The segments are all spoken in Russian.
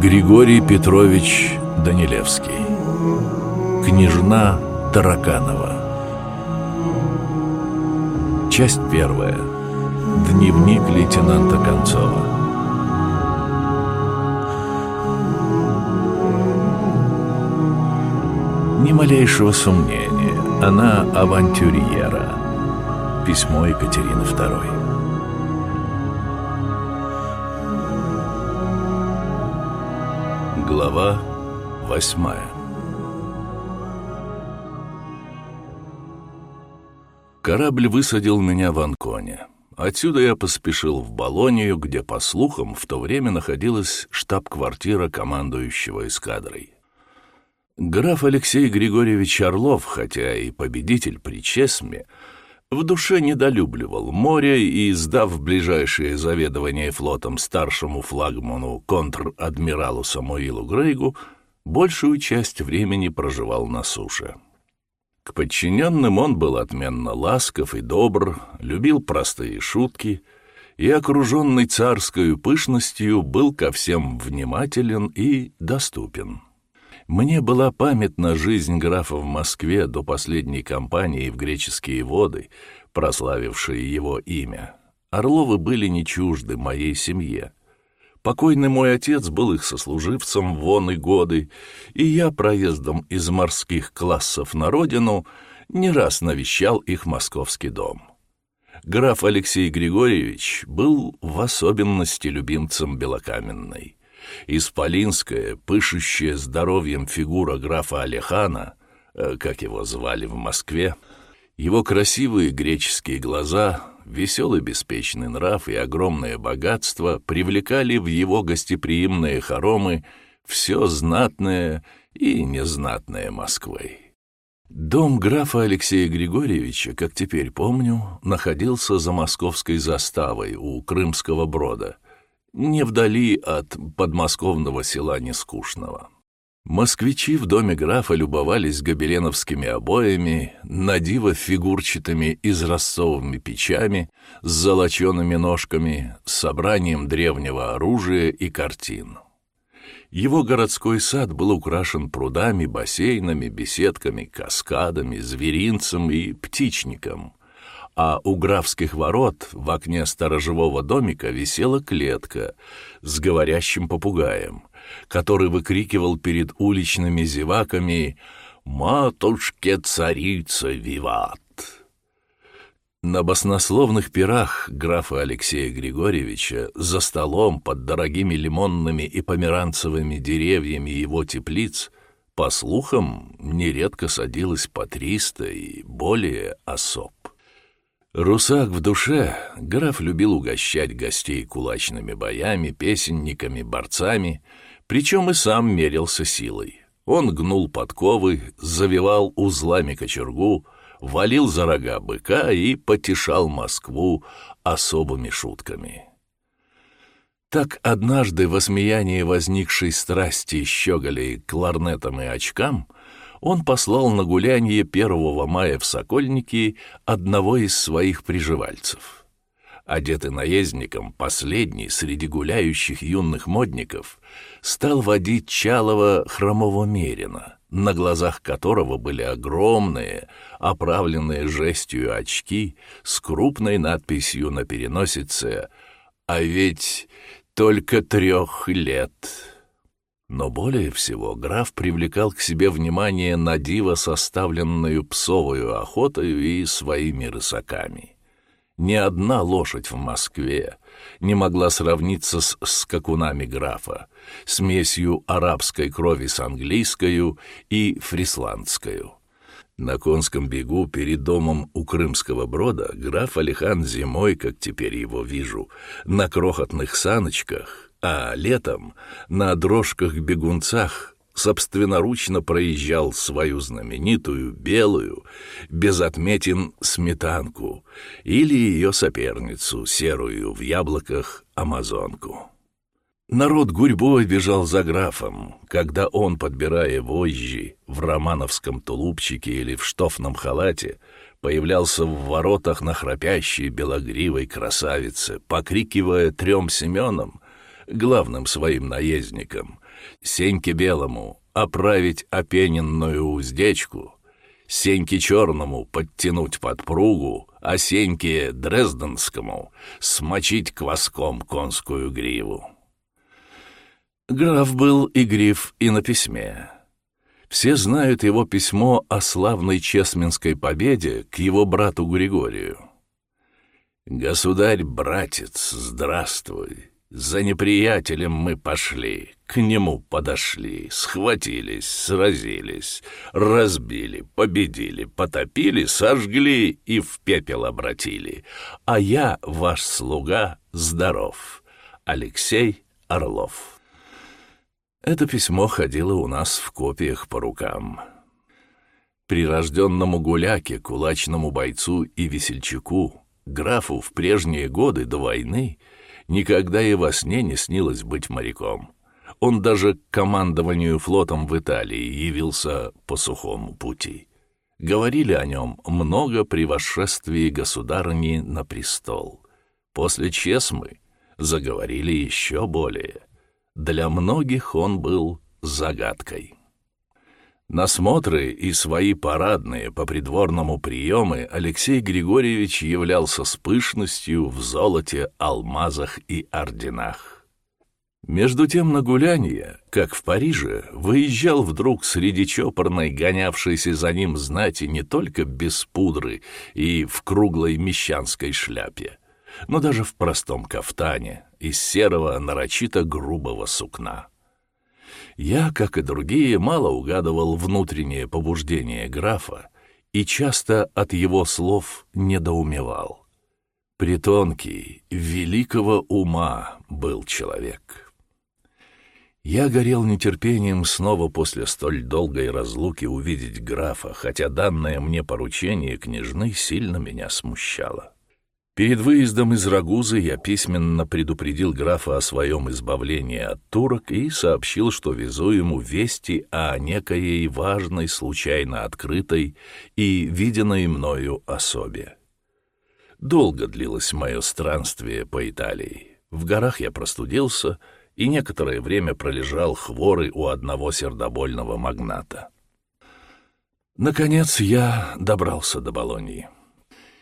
Григорий Петрович Данилевский Княжна Тараканова Часть первая Дневник лейтенанта Концова Ни малейшего сомнения, она авантюрьера. Письмо Екатерины II. Глава восьмая Корабль высадил меня в Анконе. Отсюда я поспешил в Болонию, где, по слухам, в то время находилась штаб-квартира командующего эскадрой. Граф Алексей Григорьевич Орлов, хотя и победитель при Чесме, в душе недолюбливал море и, сдав ближайшее заведование флотом старшему флагману контр-адмиралу Самуилу Грейгу, большую часть времени проживал на суше. К подчиненным он был отменно ласков и добр, любил простые шутки и, окруженный царской пышностью, был ко всем внимателен и доступен. Мне была памятна жизнь графа в Москве до последней кампании в греческие воды, прославившей его имя. Орловы были не чужды моей семье. Покойный мой отец был их сослуживцем в он и годы, и я проездом из морских классов на родину не раз навещал их московский дом. Граф Алексей Григорьевич был в особенности любимцем Белокаменной. Исполинская, пышущая здоровьем фигура графа Алехана, э, как его звали в Москве, его красивые греческие глаза, веселый беспечный нрав и огромное богатство привлекали в его гостеприимные хоромы все знатное и незнатное Москвой. Дом графа Алексея Григорьевича, как теперь помню, находился за московской заставой у Крымского брода — не вдали от подмосковного села Нескучного. Москвичи в доме графа любовались гобеленовскими обоями, надиво фигурчатыми изразцовыми печами с золочеными ножками, собранием древнего оружия и картин. Его городской сад был украшен прудами, бассейнами, беседками, каскадами, зверинцем и птичником, а у графских ворот в окне сторожевого домика висела клетка с говорящим попугаем, который выкрикивал перед уличными зеваками «Матушке-царица, виват!». На баснословных пирах графа Алексея Григорьевича за столом под дорогими лимонными и померанцевыми деревьями его теплиц по слухам, нередко садилось по триста и более особ. Русак в душе, граф любил угощать гостей кулачными боями, песенниками, борцами, причем и сам мерился силой. Он гнул подковы, завивал узлами кочергу, валил за рога быка и потешал Москву особыми шутками. Так однажды в осмеянии возникшей страсти щеголей кларнетом и очкам — он послал на гулянье 1 мая в Сокольники одного из своих приживальцев. Одетый наездником, последний среди гуляющих юных модников стал водить чалого хромого мерина, на глазах которого были огромные, оправленные жестью очки с крупной надписью на переносице «А ведь только трех лет». Но более всего граф привлекал к себе внимание на диво составленную псовую охотою и своими рысаками. Ни одна лошадь в Москве не могла сравниться с скакунами графа, смесью арабской крови с английской и фрисландской. На конском бегу перед домом у Крымского брода граф Алихан зимой, как теперь его вижу, на крохотных саночках а летом на дрожках-бегунцах собственноручно проезжал свою знаменитую белую, без отметин, сметанку или ее соперницу, серую в яблоках, амазонку. Народ гурьбой бежал за графом, когда он, подбирая вожжи в романовском тулупчике или в штофном халате, появлялся в воротах на храпящей белогривой красавице, покрикивая трем Семенам — главным своим наездником, Сеньке Белому оправить опененную уздечку, Сеньке Черному подтянуть подпругу, а Сеньке Дрезденскому смочить кваском конскую гриву. Граф был игрив и на письме. Все знают его письмо о славной Чесменской победе к его брату Григорию. «Государь-братец, здравствуй! За неприятелем мы пошли, к нему подошли, схватились, сразились, разбили, победили, потопили, сожгли и в пепел обратили. А я, ваш слуга, здоров. Алексей Орлов». Это письмо ходило у нас в копиях по рукам. Прирожденному гуляке, кулачному бойцу и весельчаку, графу в прежние годы до войны никогда и во сне не снилось быть моряком. Он даже к командованию флотом в Италии явился по сухому пути. Говорили о нем много при восшествии государыни на престол. После Чесмы заговорили еще более. Для многих он был загадкой. На смотры и свои парадные по придворному приемы Алексей Григорьевич являлся с пышностью в золоте, алмазах и орденах. Между тем на гулянье, как в Париже, выезжал вдруг среди чопорной, гонявшейся за ним знати не только без пудры и в круглой мещанской шляпе, но даже в простом кафтане из серого нарочито грубого сукна. Я, как и другие, мало угадывал внутреннее побуждение графа и часто от его слов недоумевал. Притонкий, великого ума был человек. Я горел нетерпением снова после столь долгой разлуки увидеть графа, хотя данное мне поручение княжны сильно меня смущало. Перед выездом из Рагузы я письменно предупредил графа о своем избавлении от турок и сообщил, что везу ему вести о некоей важной, случайно открытой и виденной мною особе. Долго длилось мое странствие по Италии. В горах я простудился и некоторое время пролежал хворый у одного сердобольного магната. Наконец я добрался до Болонии.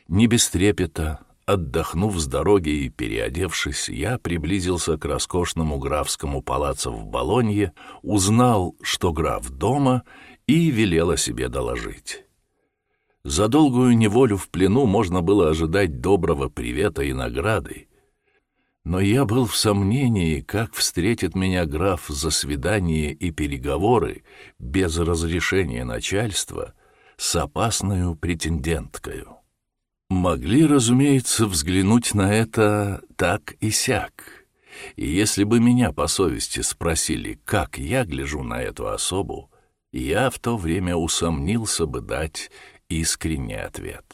Не без трепета, Отдохнув с дороги и переодевшись, я приблизился к роскошному графскому палацу в Болонье, узнал, что граф дома, и велел о себе доложить. За долгую неволю в плену можно было ожидать доброго привета и награды, но я был в сомнении, как встретит меня граф за свидание и переговоры без разрешения начальства с опасную претенденткою. Могли, разумеется, взглянуть на это так и сяк. И если бы меня по совести спросили, как я гляжу на эту особу, я в то время усомнился бы дать искренний ответ.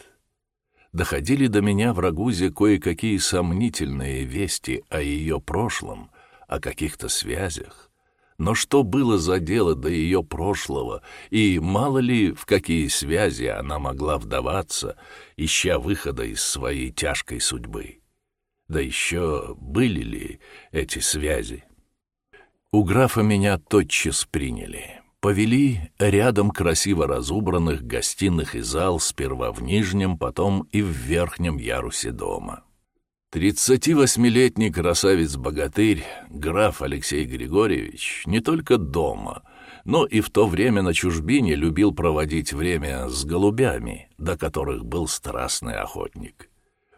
Доходили до меня в Рагузе кое-какие сомнительные вести о ее прошлом, о каких-то связях, но что было за дело до ее прошлого, и мало ли в какие связи она могла вдаваться, ища выхода из своей тяжкой судьбы? Да еще были ли эти связи? У графа меня тотчас приняли. Повели рядом красиво разубранных гостиных и зал сперва в нижнем, потом и в верхнем ярусе дома. Тридцати восьмилетний красавец-богатырь, граф Алексей Григорьевич, не только дома, но и в то время на чужбине любил проводить время с голубями, до которых был страстный охотник.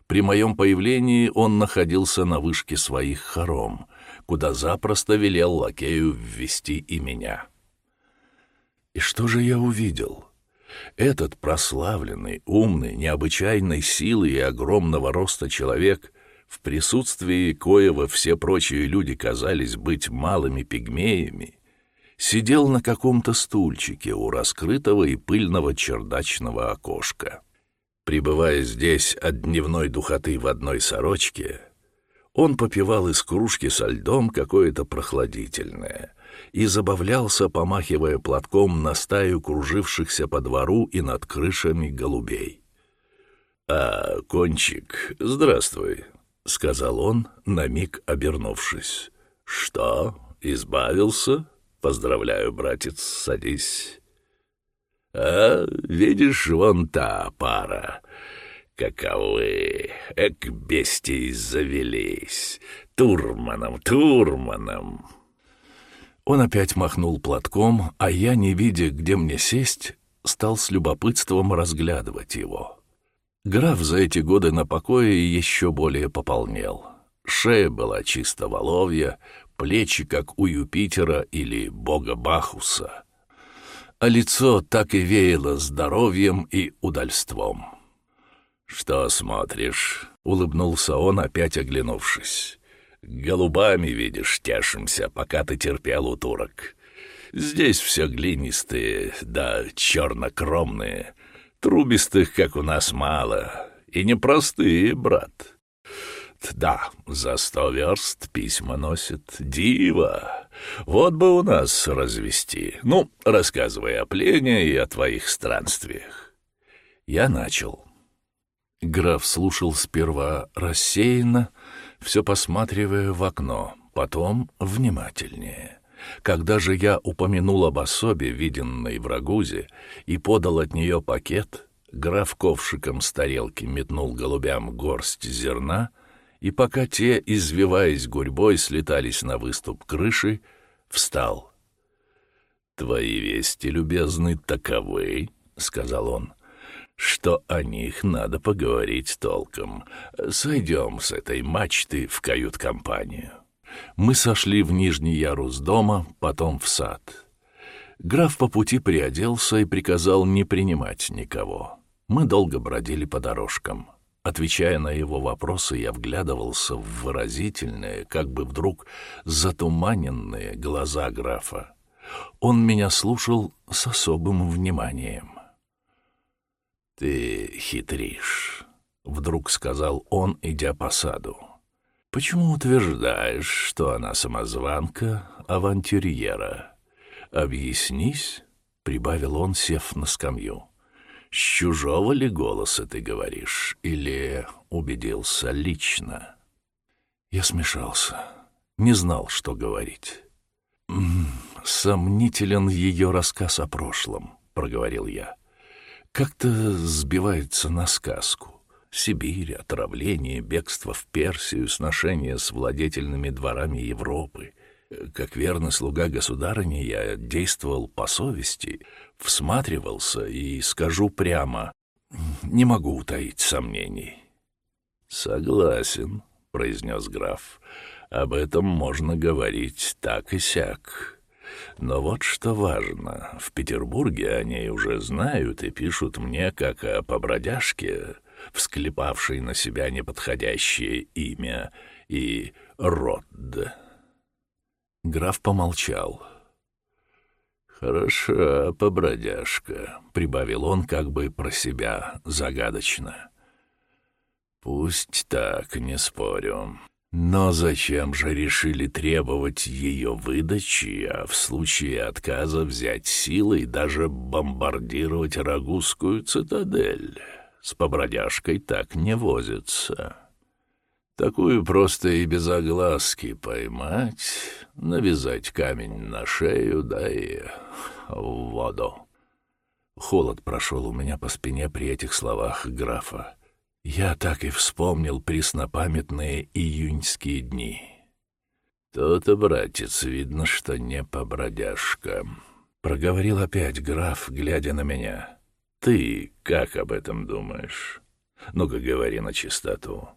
При моем появлении он находился на вышке своих хором, куда запросто велел лакею ввести и меня. И что же я увидел? Этот прославленный, умный, необычайной силы и огромного роста человек в присутствии коего все прочие люди казались быть малыми пигмеями, сидел на каком-то стульчике у раскрытого и пыльного чердачного окошка. Пребывая здесь от дневной духоты в одной сорочке, он попивал из кружки со льдом какое-то прохладительное и забавлялся, помахивая платком на стаю кружившихся по двору и над крышами голубей. «А, Кончик, здравствуй», — сказал он, на миг обернувшись. «Что, избавился? Поздравляю, братец, садись. А, видишь, вон та пара. Каковы, эк, бестии завелись. Турманом, турманом. Он опять махнул платком, а я, не видя, где мне сесть, стал с любопытством разглядывать его. Граф за эти годы на покое еще более пополнел. Шея была чисто воловья, плечи, как у Юпитера или бога Бахуса. А лицо так и веяло здоровьем и удальством. «Что смотришь?» — улыбнулся он, опять оглянувшись. «Голубами, видишь, тешимся, пока ты терпел у турок. Здесь все глинистые, да чернокромные, трубистых, как у нас, мало, и непростые, брат. Да, за сто верст письма носит дива. Вот бы у нас развести. Ну, рассказывай о плене и о твоих странствиях. Я начал. Граф слушал сперва рассеянно, все посматривая в окно, потом внимательнее. Когда же я упомянул об особе, виденной в Рагузе, и подал от нее пакет, граф ковшиком с тарелки метнул голубям горсть зерна, и пока те, извиваясь гурьбой, слетались на выступ крыши, встал. «Твои вести, любезный, таковы», — сказал он, — «что о них надо поговорить толком. Сойдем с этой мачты в кают-компанию». Мы сошли в нижний ярус дома, потом в сад. Граф по пути приоделся и приказал не принимать никого. Мы долго бродили по дорожкам. Отвечая на его вопросы, я вглядывался в выразительные, как бы вдруг затуманенные глаза графа. Он меня слушал с особым вниманием. «Ты хитришь», — вдруг сказал он, идя по саду. «Почему утверждаешь, что она самозванка, авантюрьера? Объяснись», — прибавил он, сев на скамью. С чужого ли голоса ты говоришь, или убедился лично? Я смешался, не знал, что говорить. «Сомнителен ее рассказ о прошлом», — проговорил я. «Как-то сбивается на сказку. Сибирь, отравление, бегство в Персию, сношение с владетельными дворами Европы. Как верный слуга государыни я действовал по совести, всматривался и, скажу прямо, не могу утаить сомнений. «Согласен», — произнес граф, — «об этом можно говорить так и сяк». Но вот что важно, в Петербурге они уже знают и пишут мне как о побродяжке, всклепавшей на себя неподходящее имя и род. Граф помолчал. «Хороша побродяжка», — прибавил он как бы про себя загадочно. «Пусть так, не спорю. Но зачем же решили требовать ее выдачи, а в случае отказа взять силой даже бомбардировать Рагузскую цитадель? С побродяжкой так не возятся». Такую просто и без огласки поймать, навязать камень на шею, да и в воду. Холод прошел у меня по спине при этих словах графа. Я так и вспомнил преснопамятные июньские дни. «То-то, братец, видно, что не побродяжка», — проговорил опять граф, глядя на меня. «Ты как об этом думаешь? Ну-ка, говори на чистоту».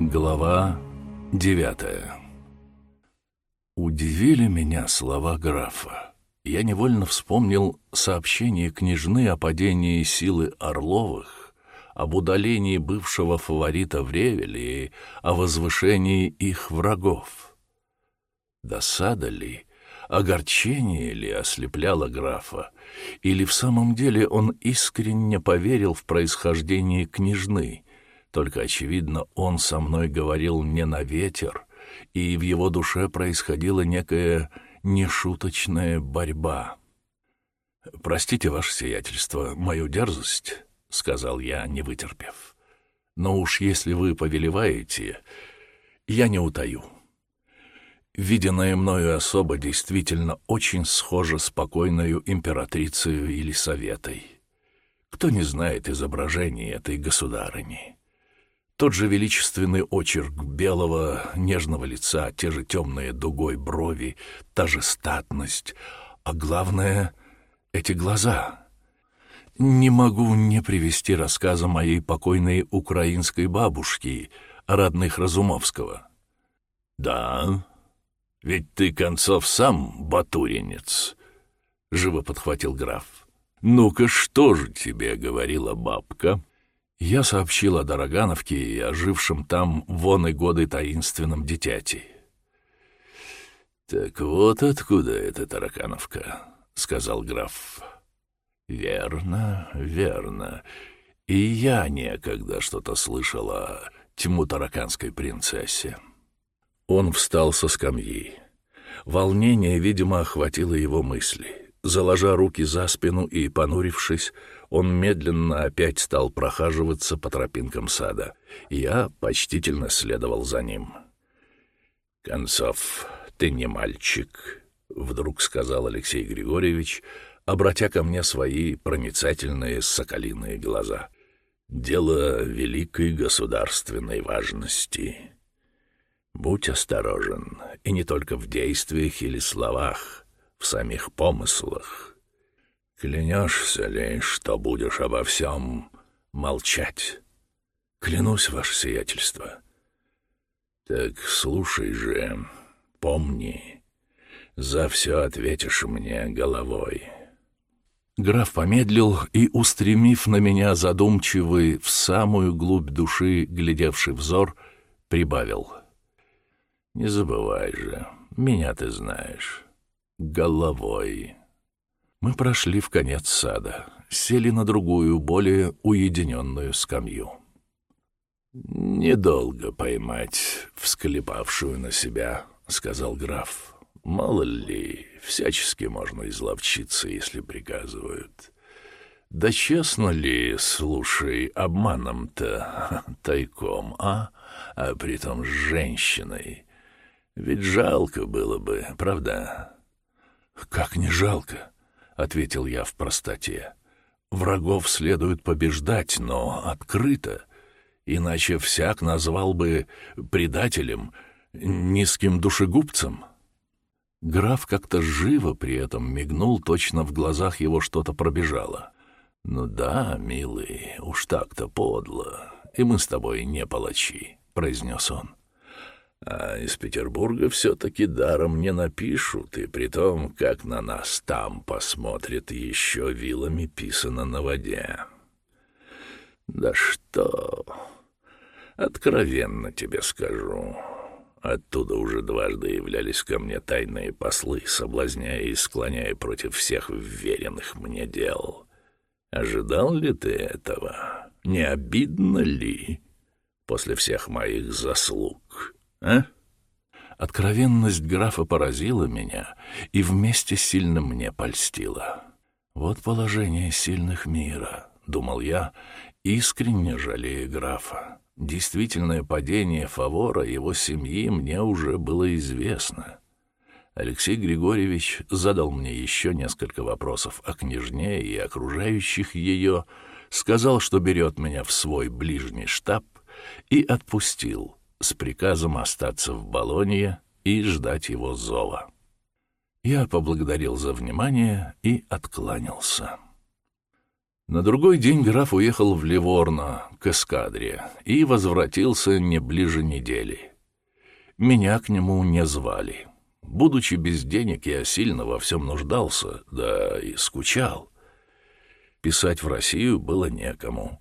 Глава девятая Удивили меня слова графа. Я невольно вспомнил сообщение княжны о падении силы Орловых, об удалении бывшего фаворита в Ревеле и о возвышении их врагов. Досада ли, огорчение ли ослепляло графа, или в самом деле он искренне поверил в происхождение княжны — только, очевидно, он со мной говорил не на ветер, и в его душе происходила некая нешуточная борьба. «Простите, ваше сиятельство, мою дерзость», — сказал я, не вытерпев. Но уж если вы повелеваете, я не утаю. Виденная мною особа действительно очень схожа с покойною императрицей Елисаветой. Кто не знает изображений этой государыни? Тот же величественный очерк белого нежного лица, те же темные дугой брови, та же статность, а главное — эти глаза. Не могу не привести рассказа моей покойной украинской бабушки, родных Разумовского. «Да, ведь ты, Концов, сам батуринец», — живо подхватил граф. «Ну-ка, что же тебе говорила бабка?» Я сообщил о Дорогановке и о жившем там вон и годы таинственном дитяти. «Так вот откуда эта Таракановка», — сказал граф. «Верно, верно. И я некогда что-то слышал о тьму-тараканской принцессе». Он встал со скамьи. Волнение, видимо, охватило его мысли. Заложа руки за спину и понурившись, он медленно опять стал прохаживаться по тропинкам сада. Я почтительно следовал за ним. «Концов, ты не мальчик», — вдруг сказал Алексей Григорьевич, обратя ко мне свои проницательные соколиные глаза. «Дело великой государственной важности. Будь осторожен, и не только в действиях или словах, в самих помыслах». Клянешься ли, что будешь обо всем молчать? Клянусь, ваше сиятельство. Так слушай же, помни, за все ответишь мне головой. Граф помедлил и, устремив на меня задумчивый, в самую глубь души глядевший взор, прибавил. «Не забывай же, меня ты знаешь. Головой». Мы прошли в конец сада, сели на другую, более уединенную скамью. «Недолго поймать всклепавшую на себя», — сказал граф. «Мало ли, всячески можно изловчиться, если приказывают. Да честно ли, слушай, обманом-то, тайком, а? А притом с женщиной. Ведь жалко было бы, правда?» «Как не жалко?» — ответил я в простоте. «Врагов следует побеждать, но открыто, иначе всяк назвал бы предателем, низким душегубцем». Граф как-то живо при этом мигнул, точно в глазах его что-то пробежало. «Ну да, милый, уж так-то подло, и мы с тобой не палачи», — произнес он. А из Петербурга все-таки даром не напишут, и при том, как на нас там посмотрят, еще вилами писано на воде. Да что... Откровенно тебе скажу. Оттуда уже дважды являлись ко мне тайные послы, соблазняя и склоняя против всех вверенных мне дел. Ожидал ли ты этого? Не обидно ли после всех моих заслуг?» А?» Откровенность графа поразила меня и вместе сильно мне польстила. «Вот положение сильных мира», — думал я, искренне жалея графа. Действительное падение фавора его семьи мне уже было известно. Алексей Григорьевич задал мне еще несколько вопросов о княжне и окружающих ее, сказал, что берет меня в свой ближний штаб и отпустил, с приказом остаться в Болонье и ждать его зова. Я поблагодарил за внимание и откланялся. На другой день граф уехал в Ливорно, к эскадре, и возвратился не ближе недели. Меня к нему не звали. Будучи без денег, я сильно во всем нуждался, да и скучал. Писать в Россию было некому.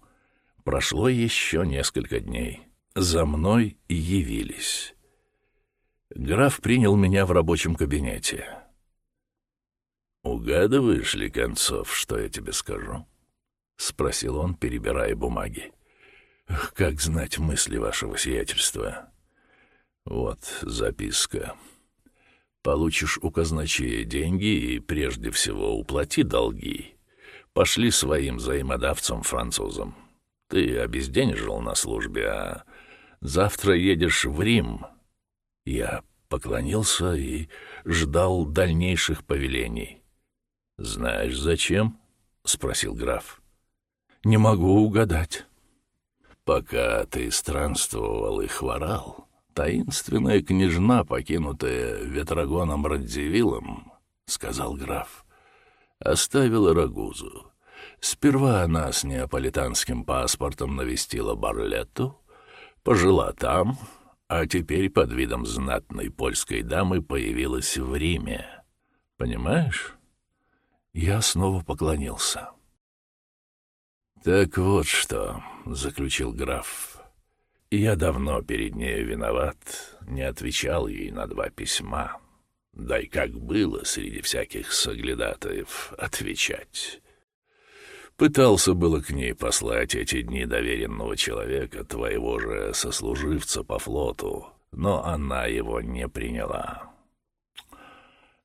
Прошло еще несколько дней за мной явились. Граф принял меня в рабочем кабинете. «Угадываешь ли, Концов, что я тебе скажу?» — спросил он, перебирая бумаги. «Как знать мысли вашего сиятельства?» «Вот записка. Получишь у казначея деньги и прежде всего уплати долги. Пошли своим взаимодавцам-французам. Ты обезденежил на службе, а завтра едешь в Рим. Я поклонился и ждал дальнейших повелений. «Знаешь, зачем?» — спросил граф. «Не могу угадать». «Пока ты странствовал и хворал, таинственная княжна, покинутая Ветрогоном Радзивиллом, — сказал граф, — оставила Рагузу. Сперва она с неаполитанским паспортом навестила Барлетту, пожила там, а теперь под видом знатной польской дамы появилась в Риме. Понимаешь? Я снова поклонился. «Так вот что», — заключил граф, — «я давно перед нею виноват, не отвечал ей на два письма. Да и как было среди всяких соглядатаев отвечать». Пытался было к ней послать эти дни доверенного человека, твоего же сослуживца по флоту, но она его не приняла.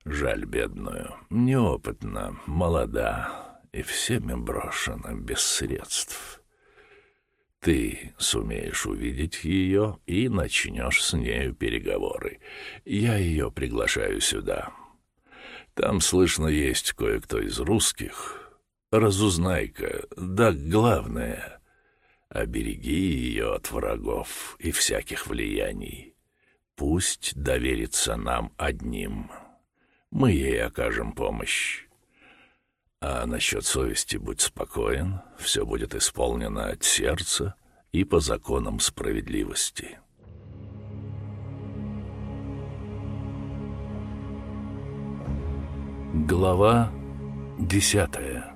Жаль бедную, неопытна, молода и всеми брошена, без средств. Ты сумеешь увидеть ее и начнешь с нею переговоры. Я ее приглашаю сюда. Там, слышно, есть кое-кто из русских, Разузнай-ка, да главное, обереги ее от врагов и всяких влияний. Пусть доверится нам одним. Мы ей окажем помощь. А насчет совести будь спокоен, все будет исполнено от сердца и по законам справедливости». Глава десятая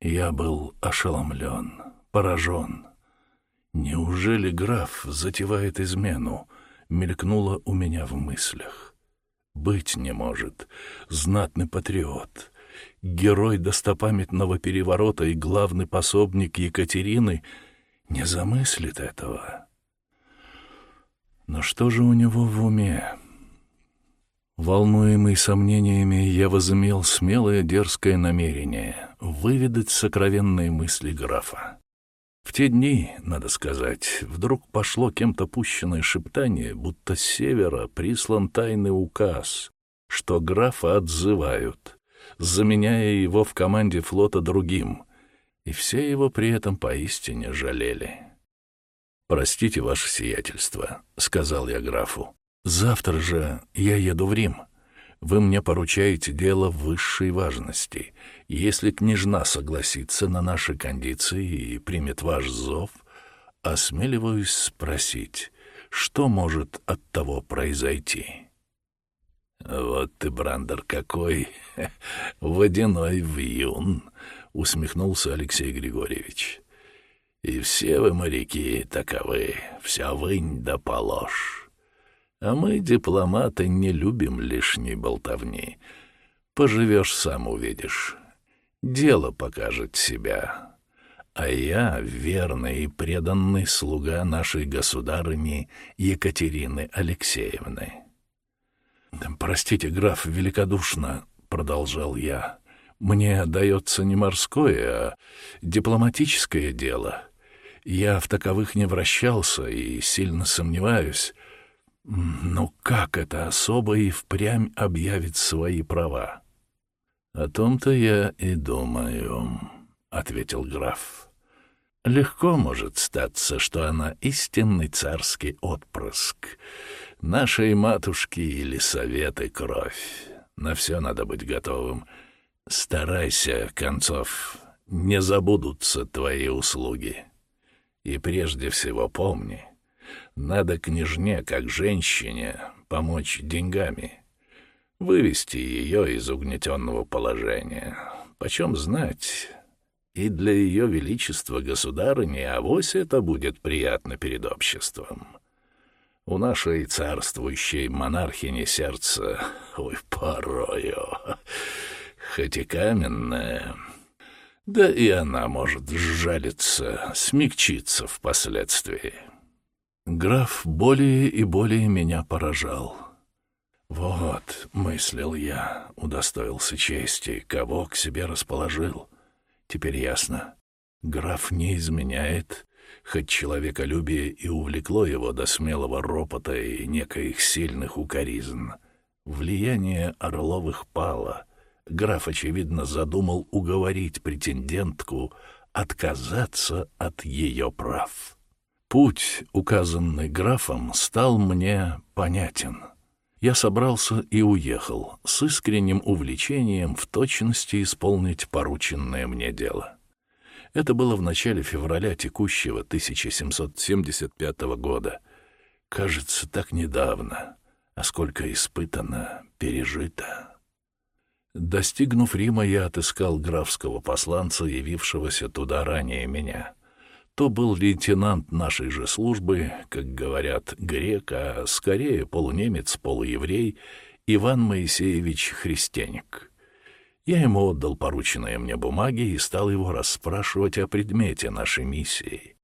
я был ошеломлен, поражен. Неужели граф затевает измену? Мелькнуло у меня в мыслях. Быть не может. Знатный патриот, герой достопамятного переворота и главный пособник Екатерины не замыслит этого. Но что же у него в уме? Волнуемый сомнениями, я возымел смелое дерзкое намерение выведать сокровенные мысли графа. В те дни, надо сказать, вдруг пошло кем-то пущенное шептание, будто с севера прислан тайный указ, что графа отзывают, заменяя его в команде флота другим, и все его при этом поистине жалели. «Простите, ваше сиятельство», — сказал я графу. Завтра же я еду в Рим. Вы мне поручаете дело высшей важности. Если княжна согласится на наши кондиции и примет ваш зов, осмеливаюсь спросить, что может от того произойти? «Вот ты, Брандер, какой водяной вьюн!» — усмехнулся Алексей Григорьевич. «И все вы, моряки, таковы, вся вынь да положь. А мы, дипломаты, не любим лишней болтовни. Поживешь, сам увидишь. Дело покажет себя. А я верный и преданный слуга нашей государыни Екатерины Алексеевны. «Простите, граф, великодушно», — продолжал я, — «мне дается не морское, а дипломатическое дело. Я в таковых не вращался и сильно сомневаюсь, ну как это особо и впрямь объявит свои права? О том-то я и думаю, — ответил граф. Легко может статься, что она истинный царский отпрыск, нашей матушки или советы кровь. На все надо быть готовым. Старайся, концов, не забудутся твои услуги. И прежде всего помни, надо княжне, как женщине, помочь деньгами, вывести ее из угнетенного положения. Почем знать, и для ее величества государыни авось это будет приятно перед обществом. У нашей царствующей монархини сердце, ой, порою, хоть и каменное, да и она может сжалиться, смягчиться впоследствии. Граф более и более меня поражал. «Вот», — мыслил я, удостоился чести, кого к себе расположил. Теперь ясно. Граф не изменяет, хоть человеколюбие и увлекло его до смелого ропота и некоих сильных укоризн. Влияние Орловых пало. Граф, очевидно, задумал уговорить претендентку отказаться от ее прав. Путь, указанный графом, стал мне понятен. Я собрался и уехал с искренним увлечением в точности исполнить порученное мне дело. Это было в начале февраля текущего 1775 года. Кажется, так недавно, а сколько испытано, пережито. Достигнув Рима, я отыскал графского посланца, явившегося туда ранее меня. То был лейтенант нашей же службы, как говорят, грек, а скорее полунемец, полуеврей, Иван Моисеевич Христианик. Я ему отдал порученные мне бумаги и стал его расспрашивать о предмете нашей миссии.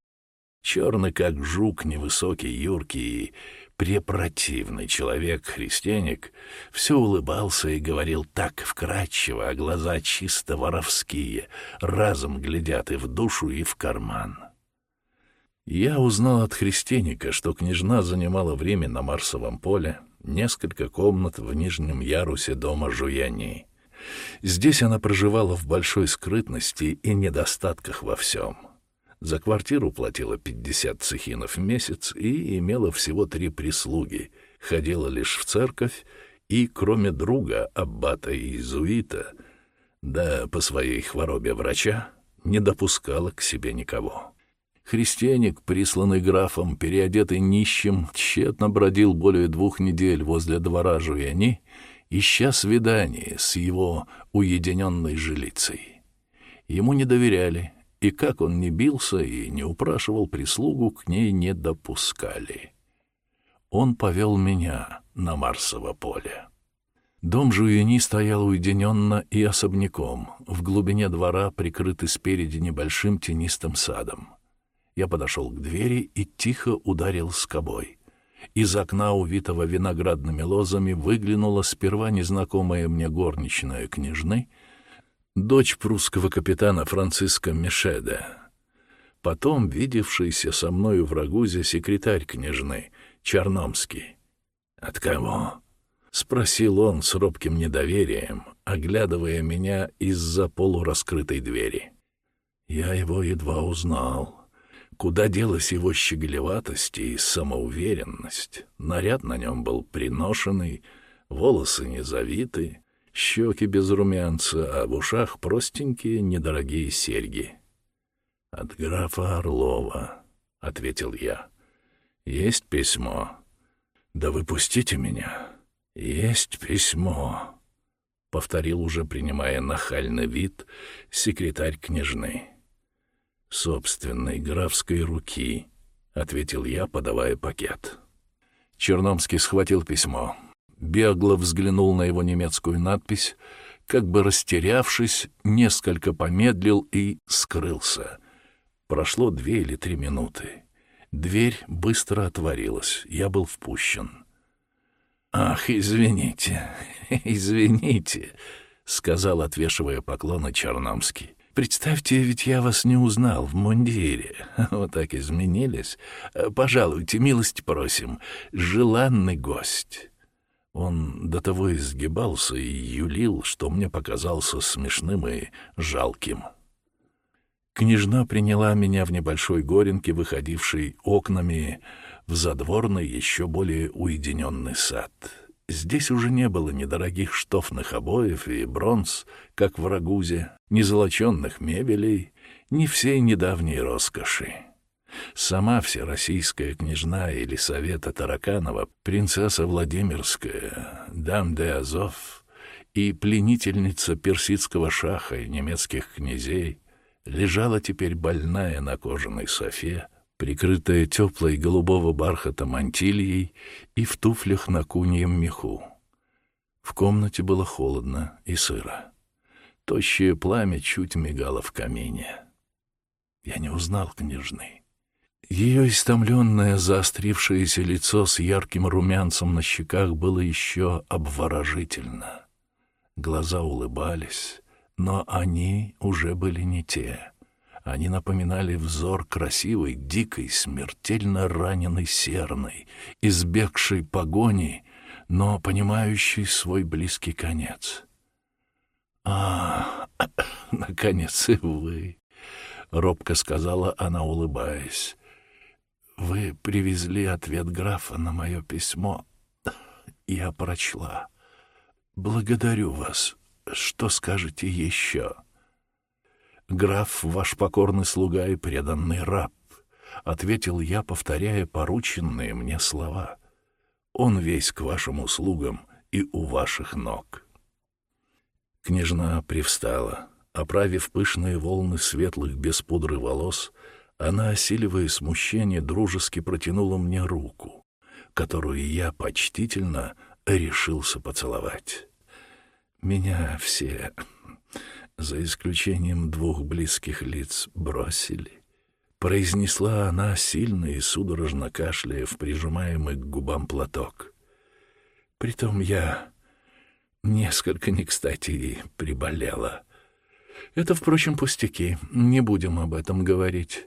Черный, как жук, невысокий, юркий и препротивный человек-христианик, все улыбался и говорил так вкрадчиво, а глаза чисто воровские, разом глядят и в душу, и в карман. Я узнал от христианика, что княжна занимала время на Марсовом поле, несколько комнат в нижнем ярусе дома Жуяни. Здесь она проживала в большой скрытности и недостатках во всем. За квартиру платила 50 цехинов в месяц и имела всего три прислуги, ходила лишь в церковь и, кроме друга, аббата и иезуита, да по своей хворобе врача, не допускала к себе никого. Христианик, присланный графом, переодетый нищим, тщетно бродил более двух недель возле двора Жуяни ища свидание с его уединенной жилицей. Ему не доверяли, и как он не бился и не упрашивал прислугу, к ней не допускали. Он повел меня на Марсово поле. Дом Жуини стоял уединенно и особняком, в глубине двора, прикрытый спереди небольшим тенистым садом. Я подошел к двери и тихо ударил скобой. Из окна, увитого виноградными лозами, выглянула сперва незнакомая мне горничная княжны, дочь прусского капитана Франциска Мишеда. Потом видевшийся со мною в Рагузе секретарь княжны, Черномский. «От кого?» — спросил он с робким недоверием, оглядывая меня из-за полураскрытой двери. Я его едва узнал. Куда делась его щеголеватость и самоуверенность? Наряд на нем был приношенный, волосы не завиты, щеки без румянца, а в ушах простенькие недорогие серьги. «От графа Орлова», — ответил я. «Есть письмо?» «Да выпустите меня». «Есть письмо», — повторил уже, принимая нахальный вид, секретарь княжны собственной графской руки», — ответил я, подавая пакет. Черномский схватил письмо, бегло взглянул на его немецкую надпись, как бы растерявшись, несколько помедлил и скрылся. Прошло две или три минуты. Дверь быстро отворилась, я был впущен. «Ах, извините, извините», — сказал, отвешивая поклоны Черномский. Представьте, ведь я вас не узнал в мундире. Вот так изменились. Пожалуйте, милость просим. Желанный гость». Он до того изгибался и юлил, что мне показался смешным и жалким. Княжна приняла меня в небольшой горенке, выходившей окнами в задворный, еще более уединенный сад. Здесь уже не было ни дорогих штофных обоев и бронз, как в Рагузе, ни золоченных мебелей, ни всей недавней роскоши. Сама всероссийская княжна Елисавета Тараканова, принцесса Владимирская, дам де Азов и пленительница персидского шаха и немецких князей лежала теперь больная на кожаной софе, прикрытая теплой голубого бархата мантильей и в туфлях на куньем меху. В комнате было холодно и сыро. Тощее пламя чуть мигало в камине. Я не узнал княжны. Ее истомленное, заострившееся лицо с ярким румянцем на щеках было еще обворожительно. Глаза улыбались, но они уже были не те — Они напоминали взор красивой, дикой, смертельно раненой серной, избегшей погони, но понимающей свой близкий конец. «А, наконец и вы!» — робко сказала она, улыбаясь. «Вы привезли ответ графа на мое письмо. Я прочла. Благодарю вас. Что скажете еще?» «Граф, ваш покорный слуга и преданный раб», — ответил я, повторяя порученные мне слова. «Он весь к вашим услугам и у ваших ног». Княжна привстала. Оправив пышные волны светлых без пудры волос, она, осиливая смущение, дружески протянула мне руку, которую я почтительно решился поцеловать. Меня все, за исключением двух близких лиц, бросили. Произнесла она сильно и судорожно кашляя в прижимаемый к губам платок. Притом я несколько не кстати приболела. Это, впрочем, пустяки, не будем об этом говорить.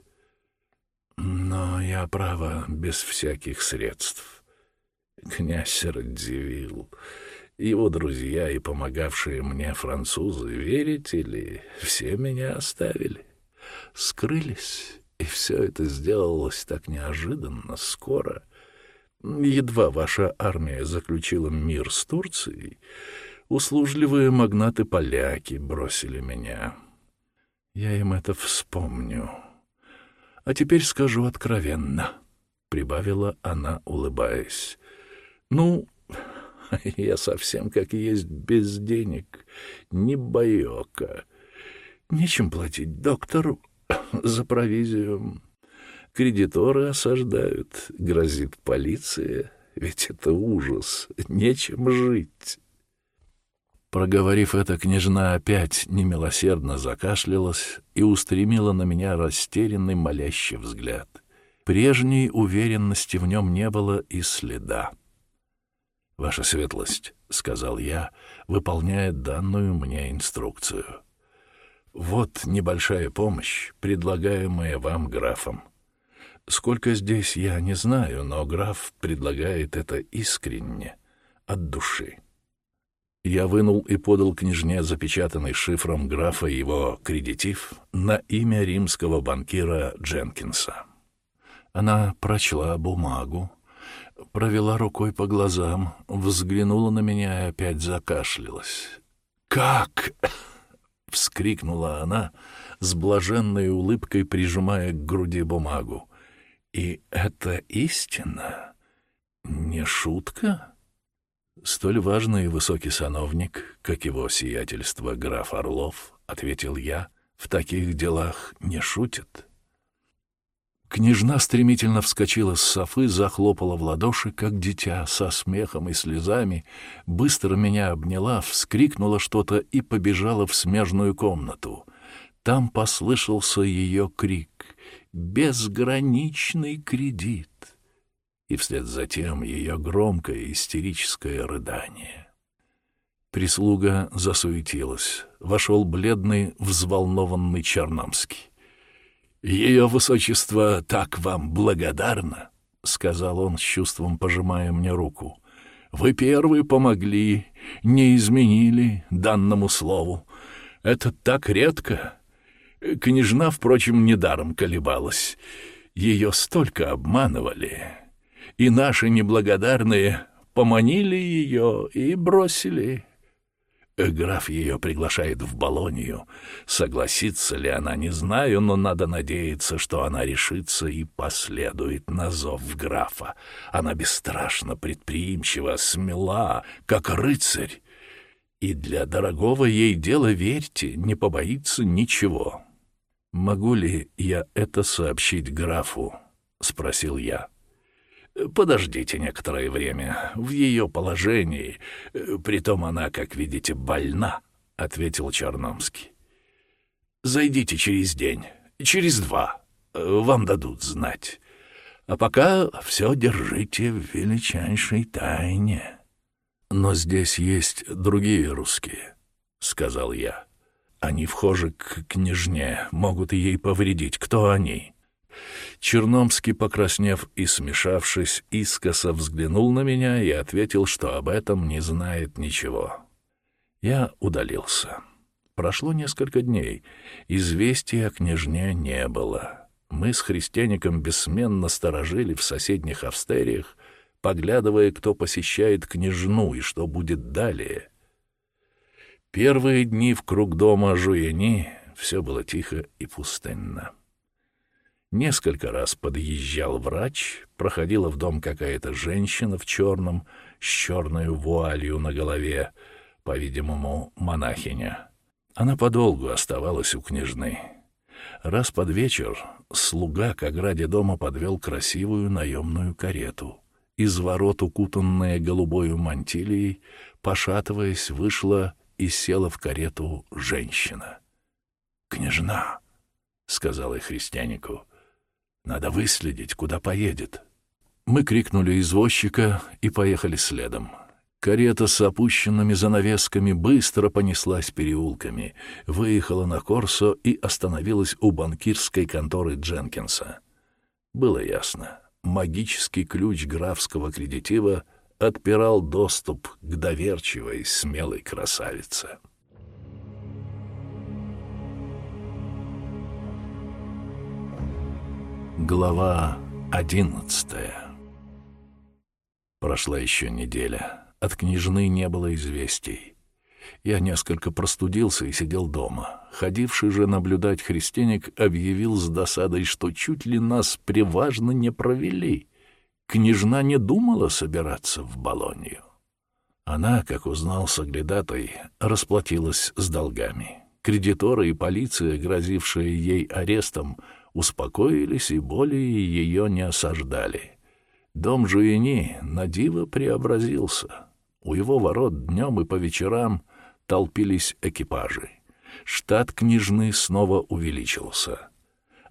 Но я, право, без всяких средств. Князь Радзивилл, его друзья и помогавшие мне французы, верите ли, все меня оставили. Скрылись, и все это сделалось так неожиданно, скоро. Едва ваша армия заключила мир с Турцией, услужливые магнаты-поляки бросили меня. Я им это вспомню. А теперь скажу откровенно, — прибавила она, улыбаясь. Ну, я совсем как есть без денег, не боёка. Нечем платить доктору за провизию. Кредиторы осаждают, грозит полиция. Ведь это ужас, нечем жить. Проговорив это, княжна опять немилосердно закашлялась и устремила на меня растерянный молящий взгляд. Прежней уверенности в нем не было и следа. «Ваша светлость», — сказал я, выполняя данную мне инструкцию. «Вот небольшая помощь, предлагаемая вам графом. Сколько здесь, я не знаю, но граф предлагает это искренне, от души». Я вынул и подал княжне запечатанный шифром графа его кредитив на имя римского банкира Дженкинса. Она прочла бумагу, провела рукой по глазам, взглянула на меня и опять закашлялась. «Как?» — вскрикнула она, с блаженной улыбкой прижимая к груди бумагу. «И это истина? Не шутка?» «Столь важный и высокий сановник, как его сиятельство граф Орлов, — ответил я, — в таких делах не шутит». Княжна стремительно вскочила с софы, захлопала в ладоши, как дитя, со смехом и слезами, быстро меня обняла, вскрикнула что-то и побежала в смежную комнату. Там послышался ее крик «Безграничный кредит!» и вслед за тем ее громкое истерическое рыдание. Прислуга засуетилась. Вошел бледный, взволнованный Черномский. «Ее высочество так вам благодарно», — сказал он с чувством, пожимая мне руку. «Вы первые помогли, не изменили данному слову. Это так редко. Княжна, впрочем, недаром колебалась. Ее столько обманывали, и наши неблагодарные поманили ее и бросили. Граф ее приглашает в Болонию. Согласится ли она, не знаю, но надо надеяться, что она решится и последует на зов графа. Она бесстрашно предприимчива, смела, как рыцарь. И для дорогого ей дела, верьте, не побоится ничего. «Могу ли я это сообщить графу?» — спросил я. Подождите некоторое время. В ее положении, э, притом она, как видите, больна, — ответил Черномский. Зайдите через день, через два. Вам дадут знать. А пока все держите в величайшей тайне. Но здесь есть другие русские, — сказал я. Они вхожи к княжне, могут ей повредить. Кто они?» Черномский, покраснев и смешавшись, искоса взглянул на меня и ответил, что об этом не знает ничего. Я удалился. Прошло несколько дней. Известия о княжне не было. Мы с христиаником бессменно сторожили в соседних австериях, поглядывая, кто посещает княжну и что будет далее. Первые дни в круг дома Жуяни все было тихо и пустынно. Несколько раз подъезжал врач, проходила в дом какая-то женщина в черном, с черной вуалью на голове, по-видимому, монахиня. Она подолгу оставалась у княжны. Раз под вечер слуга к ограде дома подвел красивую наемную карету. Из ворот, укутанная голубою мантилией, пошатываясь, вышла и села в карету женщина. «Княжна!» — сказала и христианику. Надо выследить, куда поедет. Мы крикнули извозчика и поехали следом. Карета с опущенными занавесками быстро понеслась переулками, выехала на Корсо и остановилась у банкирской конторы Дженкинса. Было ясно, магический ключ графского кредитива отпирал доступ к доверчивой, смелой красавице. Глава одиннадцатая Прошла еще неделя. От княжны не было известий. Я несколько простудился и сидел дома. Ходивший же наблюдать христианик объявил с досадой, что чуть ли нас приважно не провели. Княжна не думала собираться в Болонью. Она, как узнал соглядатой, расплатилась с долгами. Кредиторы и полиция, грозившие ей арестом, успокоились и более ее не осаждали. Дом Жуини на диво преобразился. У его ворот днем и по вечерам толпились экипажи. Штат княжны снова увеличился.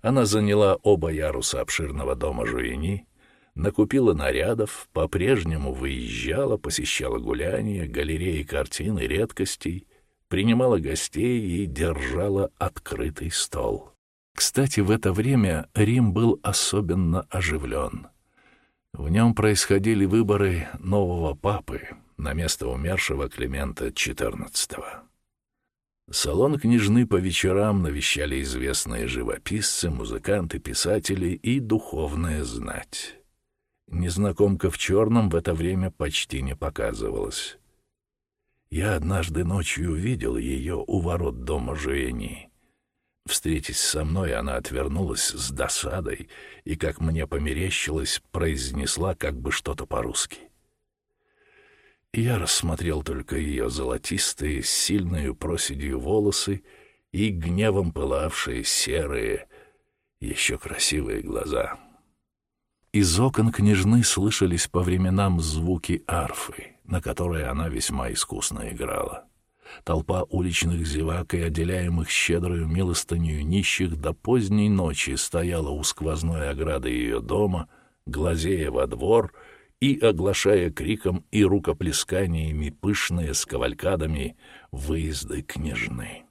Она заняла оба яруса обширного дома Жуини, накупила нарядов, по-прежнему выезжала, посещала гуляния, галереи картин и редкостей, принимала гостей и держала открытый стол. Кстати, в это время Рим был особенно оживлен. В нем происходили выборы нового папы на место умершего Климента XIV. Салон княжны по вечерам навещали известные живописцы, музыканты, писатели и духовная знать. Незнакомка в черном в это время почти не показывалась. Я однажды ночью увидел ее у ворот дома Жуэни. Встретясь со мной, она отвернулась с досадой и, как мне померещилось, произнесла как бы что-то по-русски. Я рассмотрел только ее золотистые, с сильной проседью волосы и гневом пылавшие серые, еще красивые глаза. Из окон княжны слышались по временам звуки арфы, на которой она весьма искусно играла. Толпа уличных зевак и отделяемых щедрою милостынью нищих до поздней ночи стояла у сквозной ограды ее дома, глазея во двор и оглашая криком и рукоплесканиями пышные с кавалькадами выезды княжны.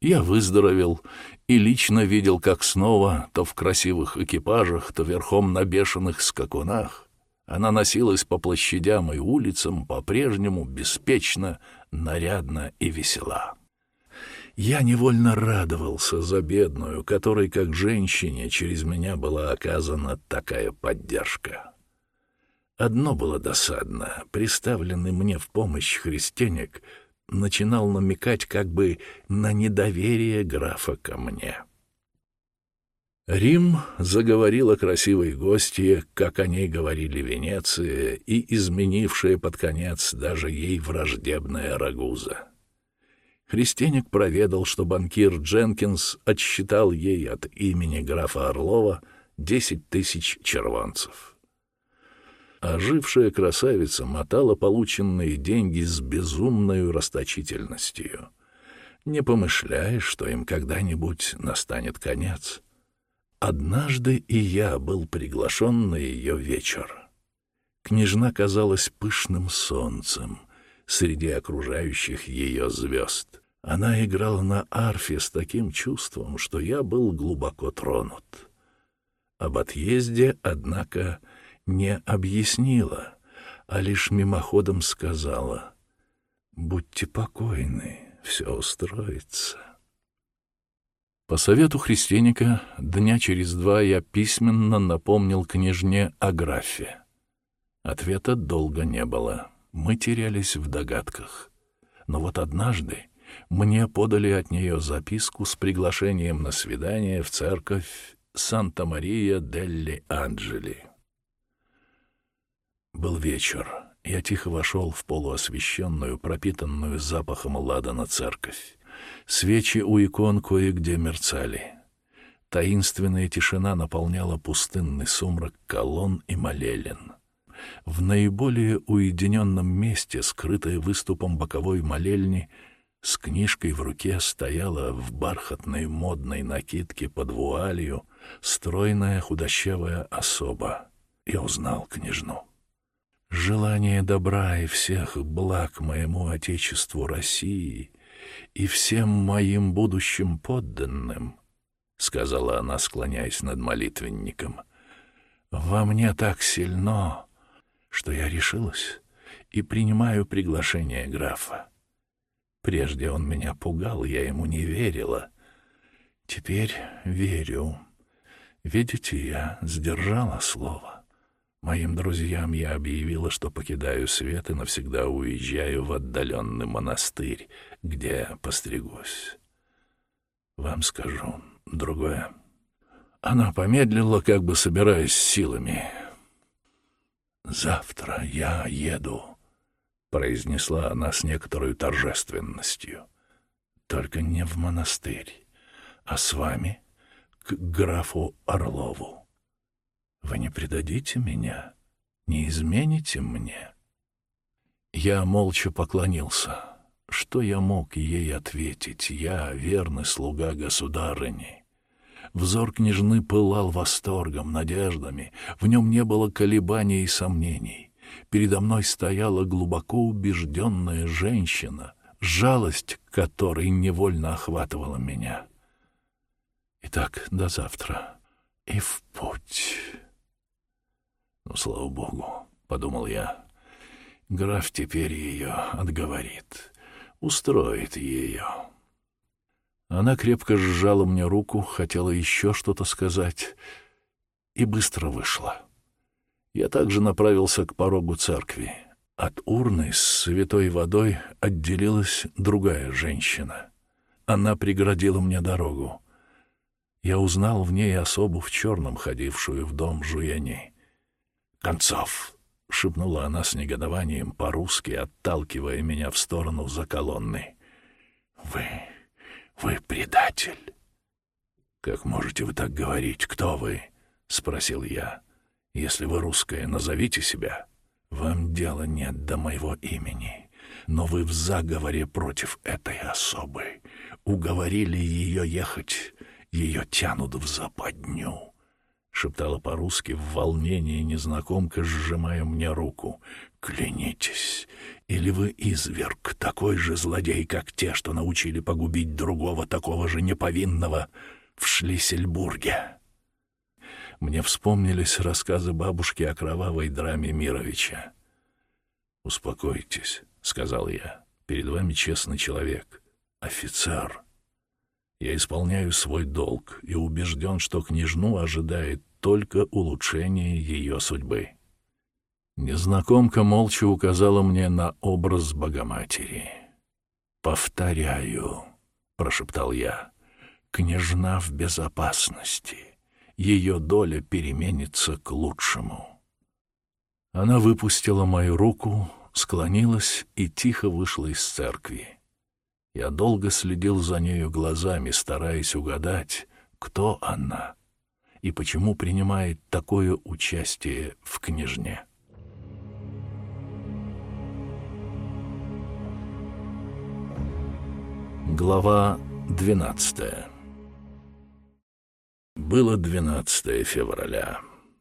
Я выздоровел и лично видел, как снова, то в красивых экипажах, то верхом на бешеных скакунах, она носилась по площадям и улицам, по-прежнему беспечно, нарядна и весела. Я невольно радовался за бедную, которой, как женщине, через меня была оказана такая поддержка. Одно было досадно. Приставленный мне в помощь христианик начинал намекать как бы на недоверие графа ко мне. Рим заговорил о красивой гостье, как о ней говорили Венеция и изменившая под конец даже ей враждебная Рагуза. Христианик проведал, что банкир Дженкинс отсчитал ей от имени графа Орлова десять тысяч червонцев. Ожившая красавица мотала полученные деньги с безумной расточительностью, не помышляя, что им когда-нибудь настанет конец. Однажды и я был приглашен на ее вечер. Княжна казалась пышным солнцем среди окружающих ее звезд. Она играла на арфе с таким чувством, что я был глубоко тронут. Об отъезде, однако, не объяснила, а лишь мимоходом сказала «Будьте покойны, все устроится». По совету христианика дня через два я письменно напомнил княжне о графе. Ответа долго не было. Мы терялись в догадках. Но вот однажды мне подали от нее записку с приглашением на свидание в церковь Санта-Мария делли Анджели. Был вечер. Я тихо вошел в полуосвещенную, пропитанную запахом ладана церковь. Свечи у икон кое-где мерцали. Таинственная тишина наполняла пустынный сумрак колонн и молелен. В наиболее уединенном месте, скрытая выступом боковой молельни, с книжкой в руке стояла в бархатной модной накидке под вуалью стройная худощавая особа. Я узнал княжну. Желание добра и всех благ моему Отечеству России и всем моим будущим подданным, — сказала она, склоняясь над молитвенником, — во мне так сильно, что я решилась и принимаю приглашение графа. Прежде он меня пугал, я ему не верила. Теперь верю. Видите, я сдержала слово. Моим друзьям я объявила, что покидаю свет и навсегда уезжаю в отдаленный монастырь, где постригусь. Вам скажу другое. Она помедлила, как бы собираясь силами. «Завтра я еду», — произнесла она с некоторой торжественностью. «Только не в монастырь, а с вами к графу Орлову». Вы не предадите меня? Не измените мне?» Я молча поклонился. Что я мог ей ответить? Я верный слуга государыни. Взор княжны пылал восторгом, надеждами. В нем не было колебаний и сомнений. Передо мной стояла глубоко убежденная женщина, жалость которой невольно охватывала меня. Итак, до завтра. И в путь. Ну, слава богу, — подумал я. Граф теперь ее отговорит, устроит ее. Она крепко сжала мне руку, хотела еще что-то сказать и быстро вышла. Я также направился к порогу церкви. От урны с святой водой отделилась другая женщина. Она преградила мне дорогу. Я узнал в ней особу в черном, ходившую в дом Жуяни концов!» — шепнула она с негодованием по-русски, отталкивая меня в сторону за колонной. «Вы... вы предатель!» «Как можете вы так говорить? Кто вы?» — спросил я. «Если вы русская, назовите себя. Вам дела нет до моего имени, но вы в заговоре против этой особы. Уговорили ее ехать, ее тянут в западню» шептала по-русски в волнении незнакомка, сжимая мне руку. «Клянитесь, или вы изверг, такой же злодей, как те, что научили погубить другого такого же неповинного в Шлиссельбурге?» Мне вспомнились рассказы бабушки о кровавой драме Мировича. «Успокойтесь», — сказал я, — «перед вами честный человек, офицер». Я исполняю свой долг и убежден, что княжну ожидает только улучшение ее судьбы. Незнакомка молча указала мне на образ Богоматери. «Повторяю», — прошептал я, — «княжна в безопасности. Ее доля переменится к лучшему». Она выпустила мою руку, склонилась и тихо вышла из церкви. Я долго следил за нею глазами, стараясь угадать, кто она и почему принимает такое участие в княжне. Глава 12 Было 12 февраля.